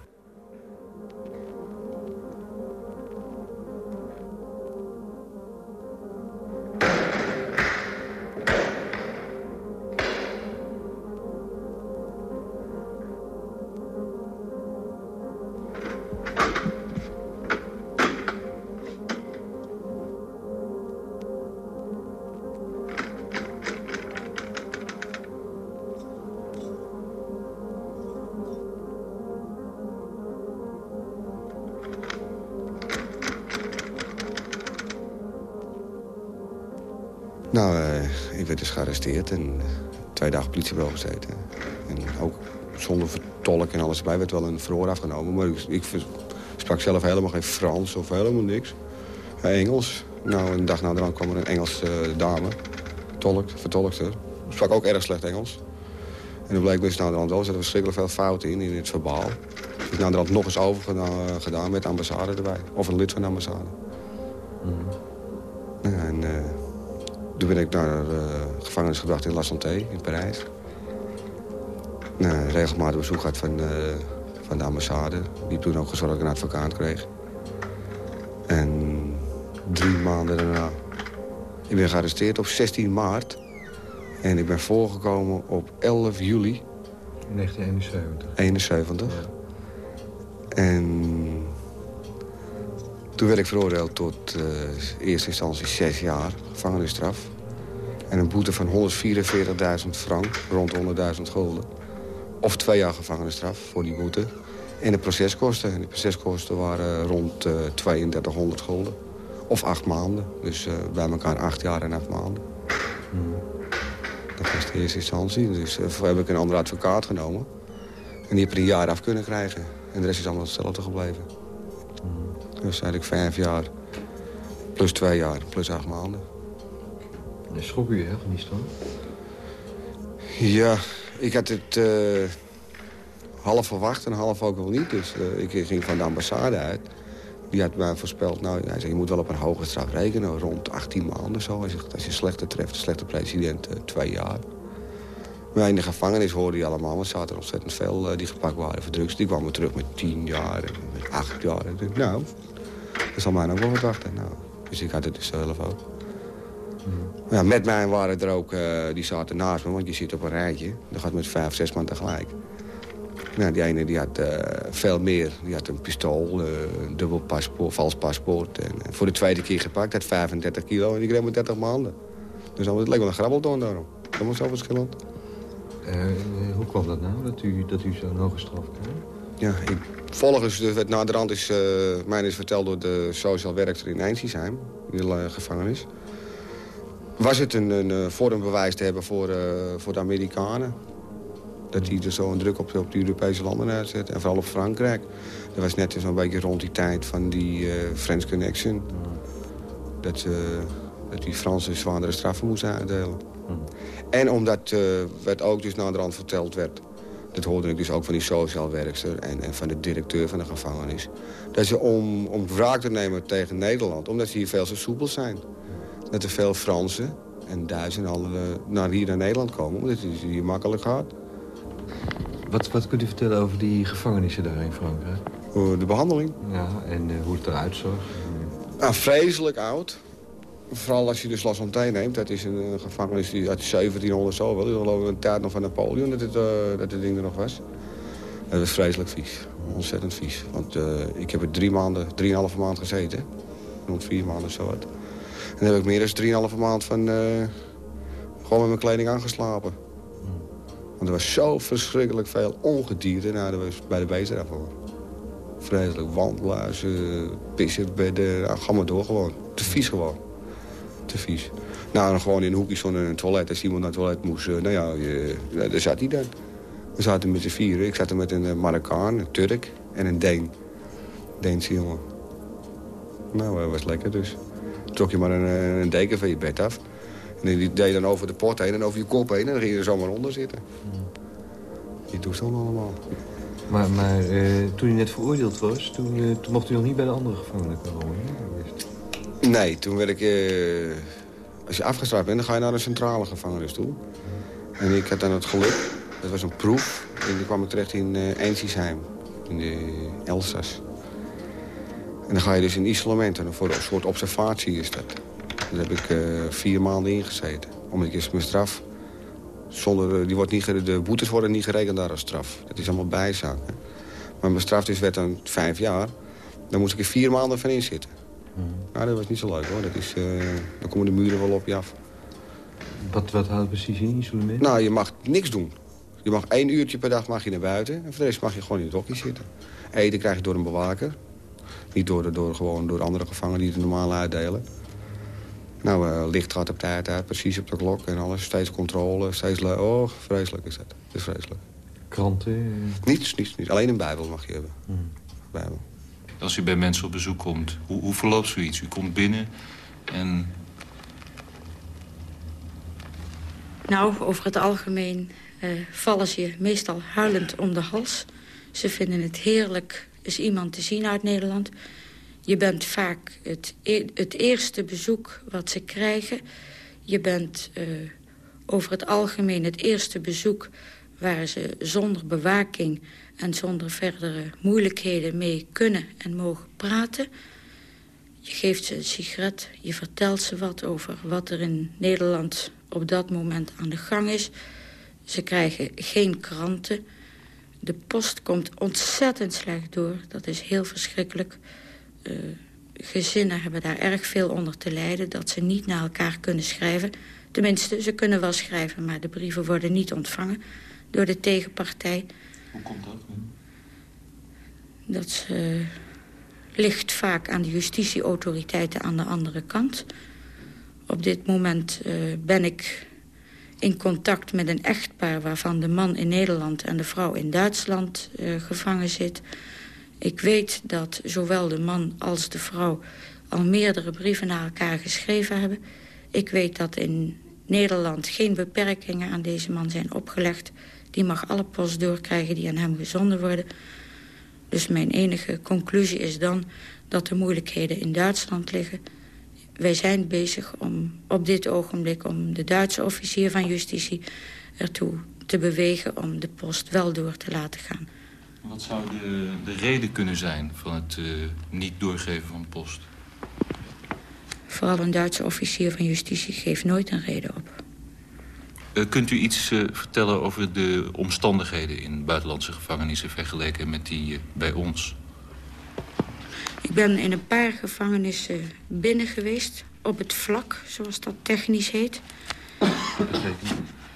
Gearresteerd en uh, twee dagen politiebureau gezeten. En ook zonder vertolk en alles erbij werd wel een verhoor afgenomen. Maar ik, ik sprak zelf helemaal geen Frans of helemaal niks. Uh, Engels. Nou, een dag na de kwam er een Engelse dame, tolk, vertolkster. Ik sprak ook erg slecht Engels. En toen bleek dus na de hand wel, er zitten verschrikkelijk veel fouten in, in het verbaal. Dus na de hand nog eens overgedaan met de ambassade erbij. Of een lid van de ambassade. Mm. En... Toen ben ik naar gevangenis gebracht in La Santé in Parijs. Nou, regelmatig bezoek gehad van, uh, van de ambassade. Die toen ook gezorgd een advocaat kreeg. En drie maanden daarna... Ik ben gearresteerd op 16 maart En ik ben voorgekomen op 11 juli 1971. 71. En toen werd ik veroordeeld tot uh, eerste instantie zes jaar gevangenisstraf. En een boete van 144.000 frank, rond 100.000 gulden. Of twee jaar gevangenisstraf voor die boete. En de proceskosten. En de proceskosten waren rond uh, 3200 gulden. Of acht maanden. Dus uh, bij elkaar acht jaar en acht maanden. Hmm. Dat was de eerste instantie. Dus uh, heb ik een andere advocaat genomen. En die heb er een jaar af kunnen krijgen. En de rest is allemaal hetzelfde gebleven. Hmm. Dus eigenlijk vijf jaar. Plus twee jaar, plus acht maanden. En schrok u hè, van die stand? Ja, ik had het uh, half verwacht en half ook wel niet. Dus uh, ik ging van de ambassade uit. Die had mij voorspeld, nou, hij zei, je moet wel op een hoge straf rekenen. Rond 18 maanden zo. Hij zegt, als je slechter treft, slechte president, uh, twee jaar. Maar in de gevangenis hoorde je allemaal, want er zaten ontzettend veel die gepakt waren voor drugs. Die kwamen terug met tien jaar en met acht jaar. En ik, nou, dat zal mij ook wel wat wachten. Nou, dus ik had het dus zelf ook. Ja, met mij waren er ook, uh, die zaten naast me, want je zit op een rijtje. Dat gaat met vijf, zes man tegelijk. Nou, die ene die had uh, veel meer. Die had een pistool, uh, een dubbel paspoort, vals paspoort. En, en, voor de tweede keer gepakt, had 35 kilo en die kreeg maar 30 maanden. Dus het leek wel een grabbelton daarom. Dat was zo verschillend. hoe kwam dat nou, dat u, dat u zo'n hoge straf kreeg? Ja, ik, volgens de wet naderhand is mij is verteld door de sociaal werkster in Eindsiesheim, in de gevangenis was het een, een vormbewijs te hebben voor, uh, voor de Amerikanen. Dat die er zo een druk op, op de Europese landen uitzet. En vooral op Frankrijk. Dat was net zo'n beetje rond die tijd van die uh, French Connection. Dat, uh, dat die Fransen zwaardere straffen moesten uitdelen. En omdat werd ook dus naderhand verteld werd... dat hoorde ik dus ook van die sociaal werkster en, en van de directeur van de gevangenis... dat ze om, om wraak te nemen tegen Nederland... omdat ze hier veel zo soepel zijn dat er veel Fransen en Duitsers en anderen naar hier naar Nederland komen. Omdat het hier makkelijk gaat. Wat, wat kunt u vertellen over die gevangenissen daar in Frankrijk? De behandeling? Ja, en uh, hoe het eruit zag? Nou, vreselijk oud. Vooral als je dus La Fontaine neemt. Dat is een, een gevangenis die uit 1700 zo wel. Dat is geloof ik een tijd nog van Napoleon dat het, uh, dat het ding er nog was. Dat was vreselijk vies. Ontzettend vies. Want uh, ik heb er drie maanden, drieënhalve maand gezeten. Rond vier maanden zo wat. Dan heb ik meer dan 3,5 maand van uh, gewoon met mijn kleding aangeslapen. Want er was zo verschrikkelijk veel ongedierte nou, dat was bij de beesten daarvoor. Vreselijk, wandblazen, pissenbedden, nou, ga maar door gewoon. Te vies gewoon. Te vies. Nou, dan gewoon in een hoekje zonder een toilet. Als iemand naar het toilet moest, uh, nou ja, je, daar zat hij dan. We zaten met z'n vieren. Ik zat er met een Marokkaan, een Turk en een Deen. Deense jongen. Nou, dat was lekker dus trok je maar een, een, deken van je bed af. En die deed dan over de pot heen en over je kop heen. En dan ging je er zomaar onder zitten. Die toestand allemaal. Maar, maar uh, toen u net veroordeeld was, toen, uh, toen mocht u nog niet bij de andere gevangenen komen? Nee, toen werd ik... Uh, als je afgestraft bent, dan ga je naar een centrale gevangenis toe. En ik had dan het geluk, dat was een proef. En die kwam ik terecht in uh, Eensisheim, in de Elsass. En dan ga je dus in isolement. En voor een soort observatie is dat. Daar heb ik uh, vier maanden ingezeten. Omdat ik mijn straf... Zonder, die wordt niet, de boetes worden niet gerekend daar als straf. Dat is allemaal bijzaak. Hè. Maar mijn straf dus werd dan vijf jaar. Dan moest ik er vier maanden van inzitten. Hmm. Nou, dat was niet zo leuk hoor. Dat is, uh, dan komen de muren wel op je af. Wat, wat houdt precies in, isolement? Nou, je mag niks doen. Je mag één uurtje per dag mag je naar buiten. En voor de rest mag je gewoon in het hokje zitten. Eten krijg je door een bewaker. Niet door, door, gewoon door andere gevangenen die het normaal uitdelen. Nou, uh, licht gaat op tijd uit, precies op de klok en alles. Steeds controle, steeds... Oh, vreselijk is dat. Het is vreselijk. Kranten? Niets, niets, niets. Alleen een bijbel mag je hebben. Hmm. Bijbel. Als u bij mensen op bezoek komt, hoe, hoe verloopt zoiets? U komt binnen en... Nou, over het algemeen uh, vallen ze je meestal huilend om de hals. Ze vinden het heerlijk is iemand te zien uit Nederland. Je bent vaak het, e het eerste bezoek wat ze krijgen. Je bent uh, over het algemeen het eerste bezoek... waar ze zonder bewaking en zonder verdere moeilijkheden mee kunnen en mogen praten. Je geeft ze een sigaret, je vertelt ze wat over wat er in Nederland op dat moment aan de gang is. Ze krijgen geen kranten. De post komt ontzettend slecht door. Dat is heel verschrikkelijk. Uh, gezinnen hebben daar erg veel onder te lijden... dat ze niet naar elkaar kunnen schrijven. Tenminste, ze kunnen wel schrijven, maar de brieven worden niet ontvangen... door de tegenpartij. Hoe komt dat? Dat uh, ligt vaak aan de justitieautoriteiten aan de andere kant. Op dit moment uh, ben ik in contact met een echtpaar... waarvan de man in Nederland en de vrouw in Duitsland uh, gevangen zit. Ik weet dat zowel de man als de vrouw al meerdere brieven naar elkaar geschreven hebben. Ik weet dat in Nederland geen beperkingen aan deze man zijn opgelegd. Die mag alle post doorkrijgen die aan hem gezonden worden. Dus mijn enige conclusie is dan dat de moeilijkheden in Duitsland liggen. Wij zijn bezig om op dit ogenblik om de Duitse officier van justitie ertoe te bewegen om de post wel door te laten gaan. Wat zou de, de reden kunnen zijn van het uh, niet doorgeven van post? Vooral een Duitse officier van justitie geeft nooit een reden op. Uh, kunt u iets uh, vertellen over de omstandigheden in buitenlandse gevangenissen... vergeleken met die bij ons? Ik ben in een paar gevangenissen binnen geweest. Op het vlak, zoals dat technisch heet.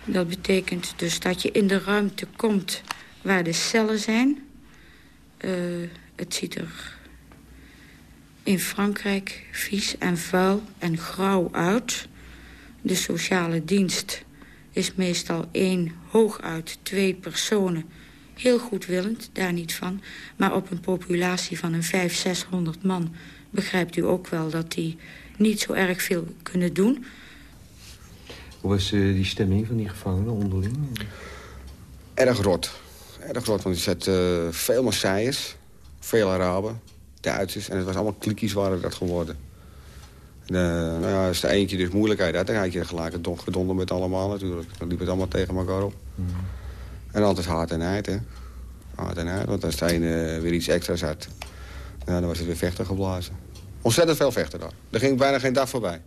Dat betekent dus dat je in de ruimte komt waar de cellen zijn. Uh, het ziet er in Frankrijk vies en vuil en grauw uit. De sociale dienst is meestal één, hooguit twee personen. Heel goedwillend, daar niet van. Maar op een populatie van een 500, 600 man... begrijpt u ook wel dat die niet zo erg veel kunnen doen. Hoe was uh, die stemming van die gevangenen onderling? Erg rot erg groot, want je zet uh, veel Marseillers, veel Araben, Duitsers. En het was allemaal klikjes waren dat geworden. En, uh, nou ja, als er eentje dus moeilijkheid had, dan had je gelijk het gedonder met allemaal natuurlijk. Dan liep het allemaal tegen elkaar op. Mm. En altijd hard en heid, hè. Hard en heid, want als de ene weer iets extra's had... Nou, dan was het weer vechten geblazen. Ontzettend veel vechten daar. Er ging bijna geen dag voorbij.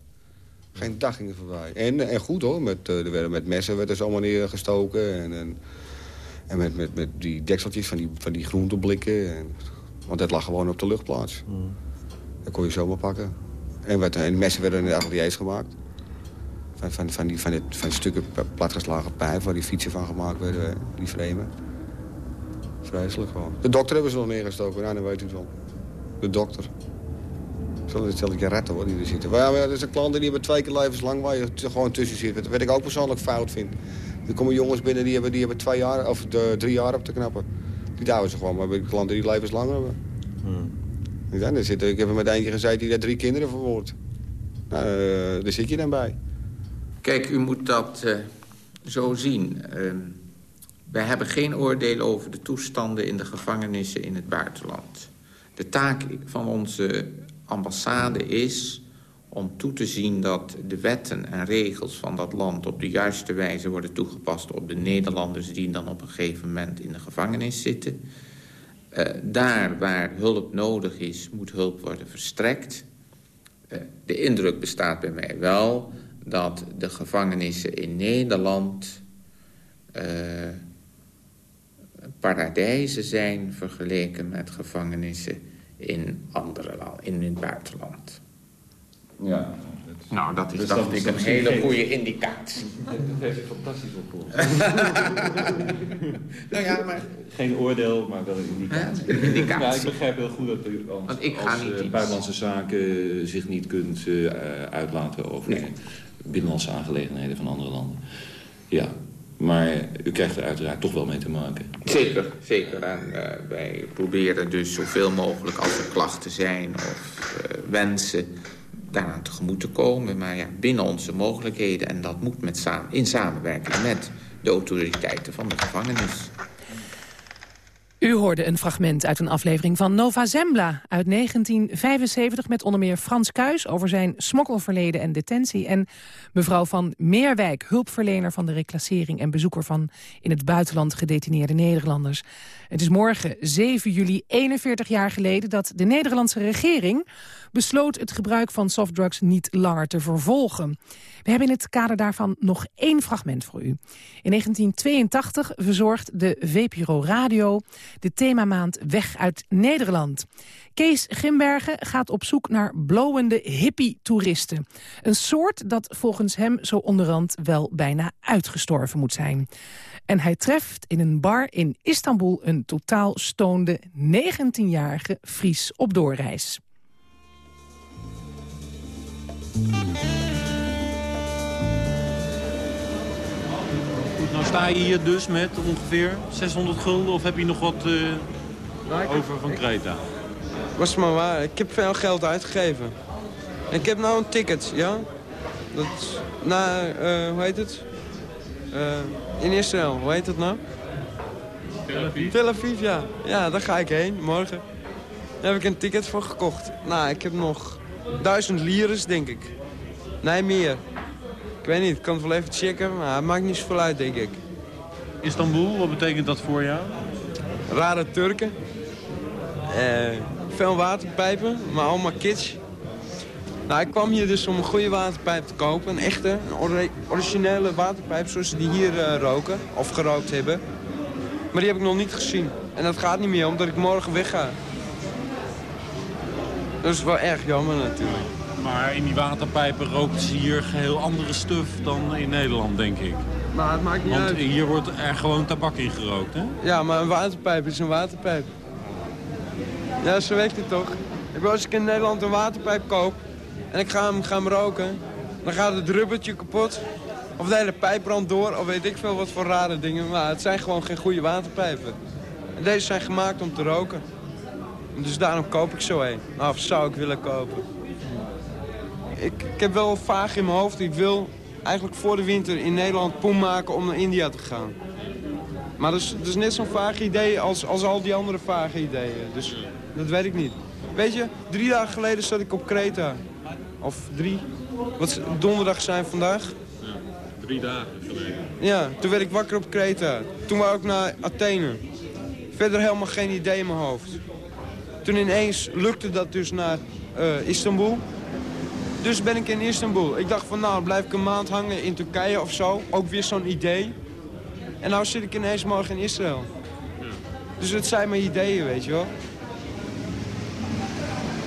Geen dag ging er voorbij. En, en goed hoor, met, uh, er werden met messen werd er allemaal neergestoken. En, en en met, met, met die dekseltjes van die, van die groenteblikken. En, want dat lag gewoon op de luchtplaats. Mm. Dat kon je zomaar pakken. En, werd, en messen werden in de ateliers gemaakt. Van, van, van, die, van, dit, van stukken platgeslagen pijp waar die fietsen van gemaakt werden, die framen. Vreselijk gewoon. De dokter hebben ze nog neergestoken, nou, dan weet u het wel. De dokter. Zullen het stel retten hoor, die er zitten. Maar ja, er is een klant die hebben twee keer levenslang waar je gewoon tussen zit. Wat ik ook persoonlijk fout vind. Er komen jongens binnen die hebben, die hebben twee jaar of de, drie jaar op te knappen. Die houden ze gewoon, maar bij klanten die levenslang hebben. Hmm. Ja, dan zit, ik heb er met eentje gezeten die daar drie kinderen verwoord. Nou, uh, daar zit je dan bij. Kijk, u moet dat uh, zo zien. Uh, wij hebben geen oordeel over de toestanden in de gevangenissen in het buitenland. De taak van onze ambassade is om toe te zien dat de wetten en regels van dat land... op de juiste wijze worden toegepast op de Nederlanders... die dan op een gegeven moment in de gevangenis zitten. Uh, daar waar hulp nodig is, moet hulp worden verstrekt. Uh, de indruk bestaat bij mij wel dat de gevangenissen in Nederland... Uh, paradijzen zijn vergeleken met gevangenissen in andere landen, in het buitenland. Ja. nou, dat is, dus dacht ik, een hele goede indicatie. Dat heeft je fantastisch opgelost. nou ja, maar... Geen oordeel, maar wel een indicatie. Een indicatie. Ja, ik begrijp heel goed dat u als, Want ik ga als niet uh, buitenlandse zaken zich niet kunt uh, uitlaten over nee. Binnenlandse aangelegenheden van andere landen. Ja, maar u krijgt er uiteraard toch wel mee te maken. Zeker, zeker. En uh, wij proberen dus zoveel mogelijk als er klachten zijn of uh, wensen daaraan tegemoet te komen. Maar ja, binnen onze mogelijkheden. En dat moet met in samenwerking met de autoriteiten van de gevangenis. U hoorde een fragment uit een aflevering van Nova Zembla uit 1975... met onder meer Frans Kuis over zijn smokkelverleden en detentie... en mevrouw van Meerwijk, hulpverlener van de reclassering... en bezoeker van in het buitenland gedetineerde Nederlanders. Het is morgen 7 juli, 41 jaar geleden... dat de Nederlandse regering besloot het gebruik van softdrugs niet langer te vervolgen. We hebben in het kader daarvan nog één fragment voor u. In 1982 verzorgt de VPRO Radio de themamaand Weg uit Nederland. Kees Gimbergen gaat op zoek naar blowende hippie-toeristen. Een soort dat volgens hem zo onderhand wel bijna uitgestorven moet zijn. En hij treft in een bar in Istanbul een totaal stoonde 19-jarige Fries op doorreis. Goed, nou sta je hier dus met ongeveer 600 gulden of heb je nog wat uh, over van Kreta? Was maar waar, ik heb veel geld uitgegeven. En ik heb nou een ticket, ja? Dat naar, uh, hoe heet het? Uh, in Israël, hoe heet het nou? Tel Aviv? Tel Aviv, ja. Ja, daar ga ik heen, morgen. Daar heb ik een ticket voor gekocht. Nou, ik heb nog duizend lires, denk ik. Nee, meer. Ik weet niet, ik kan het wel even checken, maar het maakt niet zoveel uit, denk ik. Istanbul, wat betekent dat voor jou? Rare Turken. Eh, veel waterpijpen, maar allemaal kitsch. Nou, ik kwam hier dus om een goede waterpijp te kopen. Een echte, een originele waterpijp zoals ze die hier uh, roken. Of gerookt hebben. Maar die heb ik nog niet gezien. En dat gaat niet meer, omdat ik morgen wegga. Dat is wel erg jammer natuurlijk. Maar in die waterpijpen rookt ze hier geheel andere stuf dan in Nederland, denk ik. Maar het maakt niet Want uit. hier wordt er gewoon tabak in gerookt, hè? Ja, maar een waterpijp is een waterpijp. Ja, zo werkt het toch? Als ik in Nederland een waterpijp koop en ik ga hem, ga hem roken, dan gaat het rubbertje kapot. Of de hele pijp brandt door, of weet ik veel wat voor rare dingen. Maar het zijn gewoon geen goede waterpijpen. En deze zijn gemaakt om te roken. Dus daarom koop ik zo een. Nou, of zou ik willen kopen. Ik, ik heb wel vaag in mijn hoofd. Ik wil eigenlijk voor de winter in Nederland poem maken om naar India te gaan. Maar dat is, dat is net zo'n vaag idee als, als al die andere vage ideeën. Dus dat weet ik niet. Weet je, drie dagen geleden zat ik op Kreta. Of drie. Wat donderdag zijn vandaag? Ja, drie dagen geleden. Ja, toen werd ik wakker op Kreta. Toen wou ik naar Athene. Verder helemaal geen idee in mijn hoofd. Toen ineens lukte dat dus naar uh, Istanbul. Dus ben ik in Istanbul. Ik dacht van nou, blijf ik een maand hangen in Turkije of zo. Ook weer zo'n idee. En nou zit ik ineens morgen in Israël. Dus het zijn mijn ideeën, weet je wel.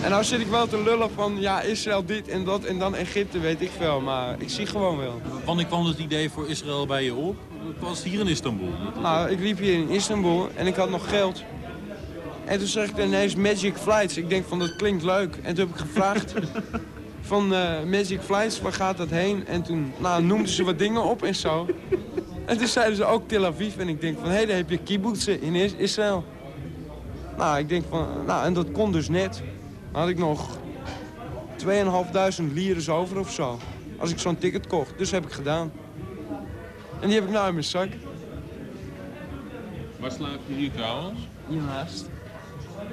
En nou zit ik wel te lullen van, ja, Israël dit en dat en dan Egypte, weet ik veel. Maar ik zie gewoon wel. Wanneer kwam het idee voor Israël bij je op? Het was hier in Istanbul. Nou, ik liep hier in Istanbul en ik had nog geld. En toen zag ik ineens Magic Flights. Ik denk van, dat klinkt leuk. En toen heb ik gevraagd van uh, Magic Flights, waar gaat dat heen? En toen nou, noemden ze wat dingen op en zo. En toen zeiden ze ook Tel Aviv. En ik denk van, hé, hey, daar heb je kibbutzen in Is Israël. Nou, ik denk van, nou, en dat kon dus net. Dan had ik nog 2.500 lires over of zo. Als ik zo'n ticket kocht. Dus heb ik gedaan. En die heb ik nou in mijn zak. Waar slaap je hier trouwens? Hiernaast.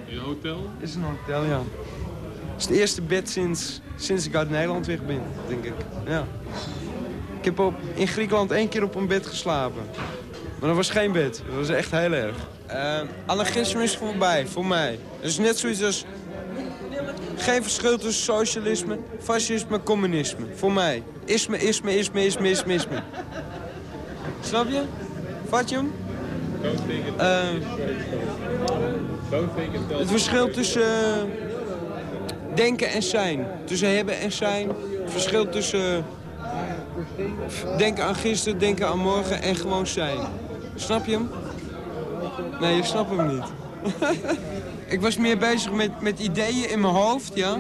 In een hotel? Is een hotel, ja. Het is het eerste bed sinds, sinds ik uit Nederland weg ben, denk ik. Ja. Ik heb op, in Griekenland één keer op een bed geslapen. Maar dat was geen bed. Dat was echt heel erg. Uh, anarchisme is voorbij, voor mij. Het is net zoiets als... Geen verschil tussen socialisme, fascisme, communisme. Voor mij. Isme, isme, isme, isme, isme, isme. Snap je? Vat je hem? Uh, het verschil tussen uh, denken en zijn. Tussen hebben en zijn. Het verschil tussen uh, denken aan gisteren, denken aan morgen en gewoon zijn. Snap je hem? Nee, je snapt hem niet. ik was meer bezig met, met ideeën in mijn hoofd, ja.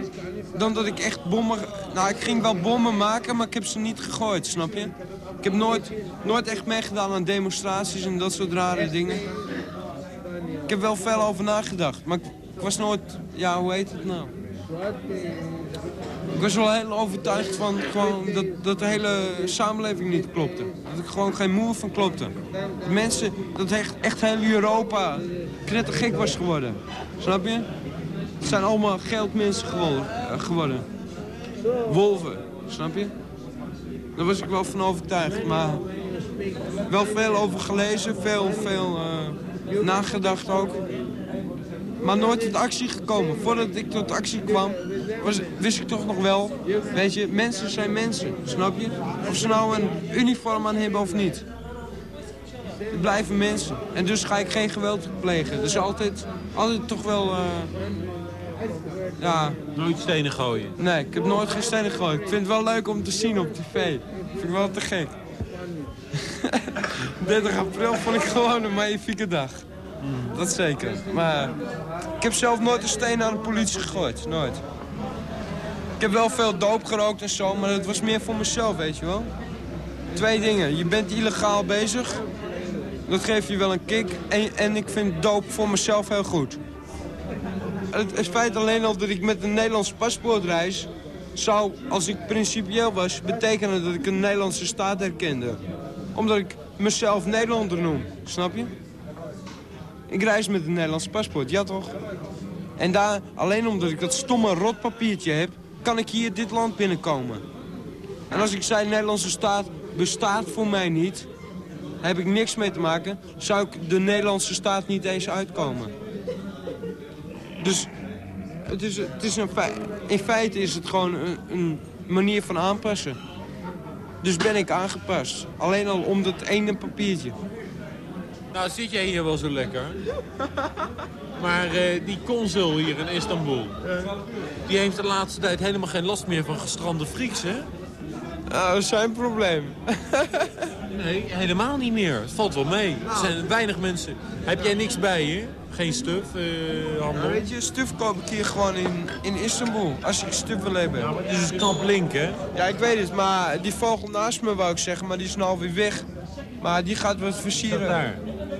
Dan dat ik echt bommen... Nou, ik ging wel bommen maken, maar ik heb ze niet gegooid, snap je? Ik heb nooit, nooit echt meegedaan aan demonstraties en dat soort rare dingen. Ik heb wel veel over nagedacht, maar ik, was nooit... Ja, hoe heet het nou? Ik was wel heel overtuigd van gewoon dat, dat de hele samenleving niet klopte. Dat ik gewoon geen moe van klopte. De mensen, dat echt, echt heel Europa knettergek was geworden. Snap je? Het zijn allemaal geldmensen geworden. eh, geworden. Wolven, snap je? Daar was ik wel van overtuigd, maar wel veel over gelezen, veel, veel eh, nagedacht ook. Maar nooit tot actie gekomen. Voordat ik tot actie kwam, was, wist ik toch nog wel... Weet je, mensen zijn mensen, snap je? Of ze nou een uniform aan hebben of niet. Het blijven mensen. En dus ga ik geen geweld plegen. Dus altijd, altijd toch wel... eh, ja. Nooit stenen gooien. Nee, ik heb nooit geen stenen gegooid. Ik vind het wel leuk om te zien op tv. Vind ik wel te gek. 30 april vond ik gewoon een magnifieke dag. Dat zeker. Maar ik heb zelf nooit een steen aan de politie gegooid. Nooit. Ik heb wel veel doop gerookt en zo, maar het was meer voor mezelf, weet je wel. Twee dingen. Je bent illegaal bezig. Dat geeft je wel een kick. En, en ik vind doop voor mezelf heel goed. Het, het feit alleen al dat ik met een Nederlands paspoort reis... zou, als ik principieel was, betekenen dat ik een Nederlandse staat herkende. Omdat ik mezelf Nederlander noem. Snap je? Ik reis met een Nederlands paspoort, ja toch? En daar, alleen omdat ik dat stomme rotpapiertje heb... kan ik hier dit land binnenkomen. En als ik zei Nederlandse staat bestaat voor mij niet... heb ik niks mee te maken... zou ik de Nederlandse staat niet eens uitkomen. Dus het is, het is een in feite is het gewoon een manier van aanpassen. Dus ben ik aangepast. Alleen al om dat ene papiertje. Nou, zit jij hier wel zo lekker. Maar eh, die consul hier in Istanbul... die heeft de laatste tijd helemaal geen last meer van gestrande frieks, hè? Nou, zijn probleem. Nee, helemaal niet meer. Het valt wel mee. Er zijn weinig mensen. Heb jij niks bij je? Geen stuf, handel? Ja, weet je, stuf koop ik hier gewoon in, in Istanbul. Als ik stuf wil hebben. Ja, het is een knap link, hè? Ja, ik weet het. Maar die vogel naast me wou ik zeggen, maar die is nou alweer weg. Maar die gaat wat versieren.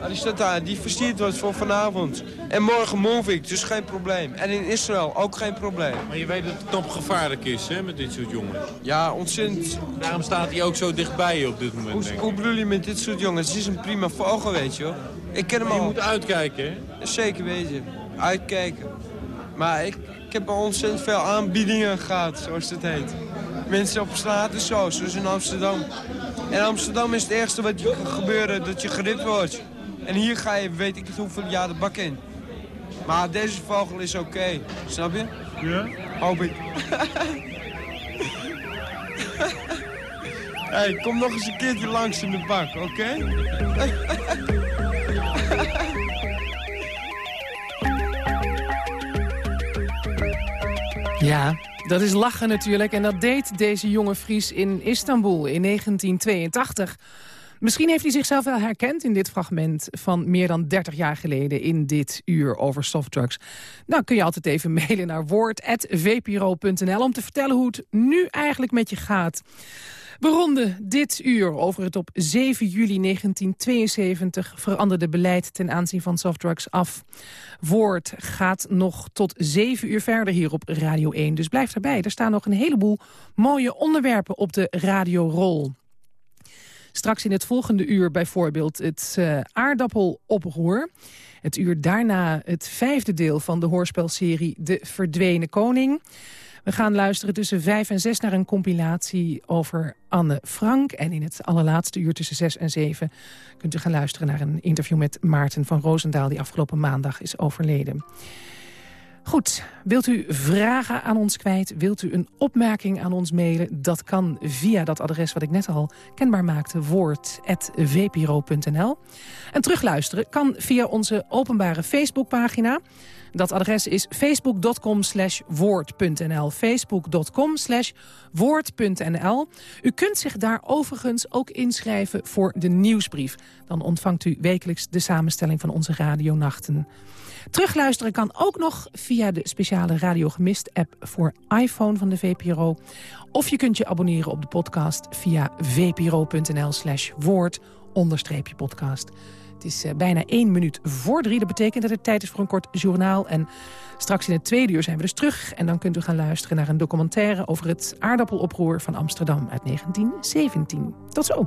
Ja, die staat daar. Die versiert wat voor vanavond. En morgen move ik, dus geen probleem. En in Israël ook geen probleem. Maar je weet dat het knap gevaarlijk is, hè, met dit soort jongens. Ja, ontzettend. Daarom staat hij ook zo dichtbij je op dit moment, Hoe, denk ik. hoe bedoel je met dit soort jongens? Het is een prima vogel, weet je wel. Ik ken hem Maar je al. moet uitkijken, hè? Zeker weten. Uitkijken. Maar ik, ik heb al ontzettend veel aanbiedingen gehad, zoals het heet. Mensen op straat en zo, zoals in Amsterdam. In Amsterdam is het ergste wat je kan gebeuren dat je geript wordt. En hier ga je, weet ik het hoeveel jaar de bak in. Maar deze vogel is oké, snap je? Ja? Hoop ik. hey, kom nog eens een keertje langs in de bak, oké? Ja, dat is lachen natuurlijk. En dat deed deze jonge Fries in Istanbul in 1982. Misschien heeft hij zichzelf wel herkend in dit fragment van meer dan 30 jaar geleden in dit uur over softdrugs. Dan kun je altijd even mailen naar woord.vpro.nl om te vertellen hoe het nu eigenlijk met je gaat. We ronden dit uur over het op 7 juli 1972 veranderde beleid ten aanzien van softdrugs af. Woord gaat nog tot 7 uur verder hier op Radio 1, dus blijf erbij. Er staan nog een heleboel mooie onderwerpen op de radiorol. Straks in het volgende uur bijvoorbeeld het uh, aardappeloproer. Het uur daarna het vijfde deel van de hoorspelserie De Verdwenen Koning. We gaan luisteren tussen vijf en zes naar een compilatie over Anne Frank. En in het allerlaatste uur tussen zes en zeven kunt u gaan luisteren naar een interview met Maarten van Roosendaal... die afgelopen maandag is overleden. Goed, wilt u vragen aan ons kwijt? Wilt u een opmerking aan ons mailen? Dat kan via dat adres wat ik net al kenbaar maakte, woord.vpro.nl. En terugluisteren kan via onze openbare Facebookpagina. Dat adres is facebook.com slash woord.nl. Facebook.com slash woord.nl. U kunt zich daar overigens ook inschrijven voor de nieuwsbrief. Dan ontvangt u wekelijks de samenstelling van onze radionachten. Terugluisteren kan ook nog via de speciale Radio Gemist app voor iPhone van de VPRO. Of je kunt je abonneren op de podcast via vpro.nl slash woord onderstreepje podcast. Het is uh, bijna één minuut voor drie. Dat betekent dat het tijd is voor een kort journaal. En straks in het tweede uur zijn we dus terug. En dan kunt u gaan luisteren naar een documentaire over het aardappeloproer van Amsterdam uit 1917. Tot zo.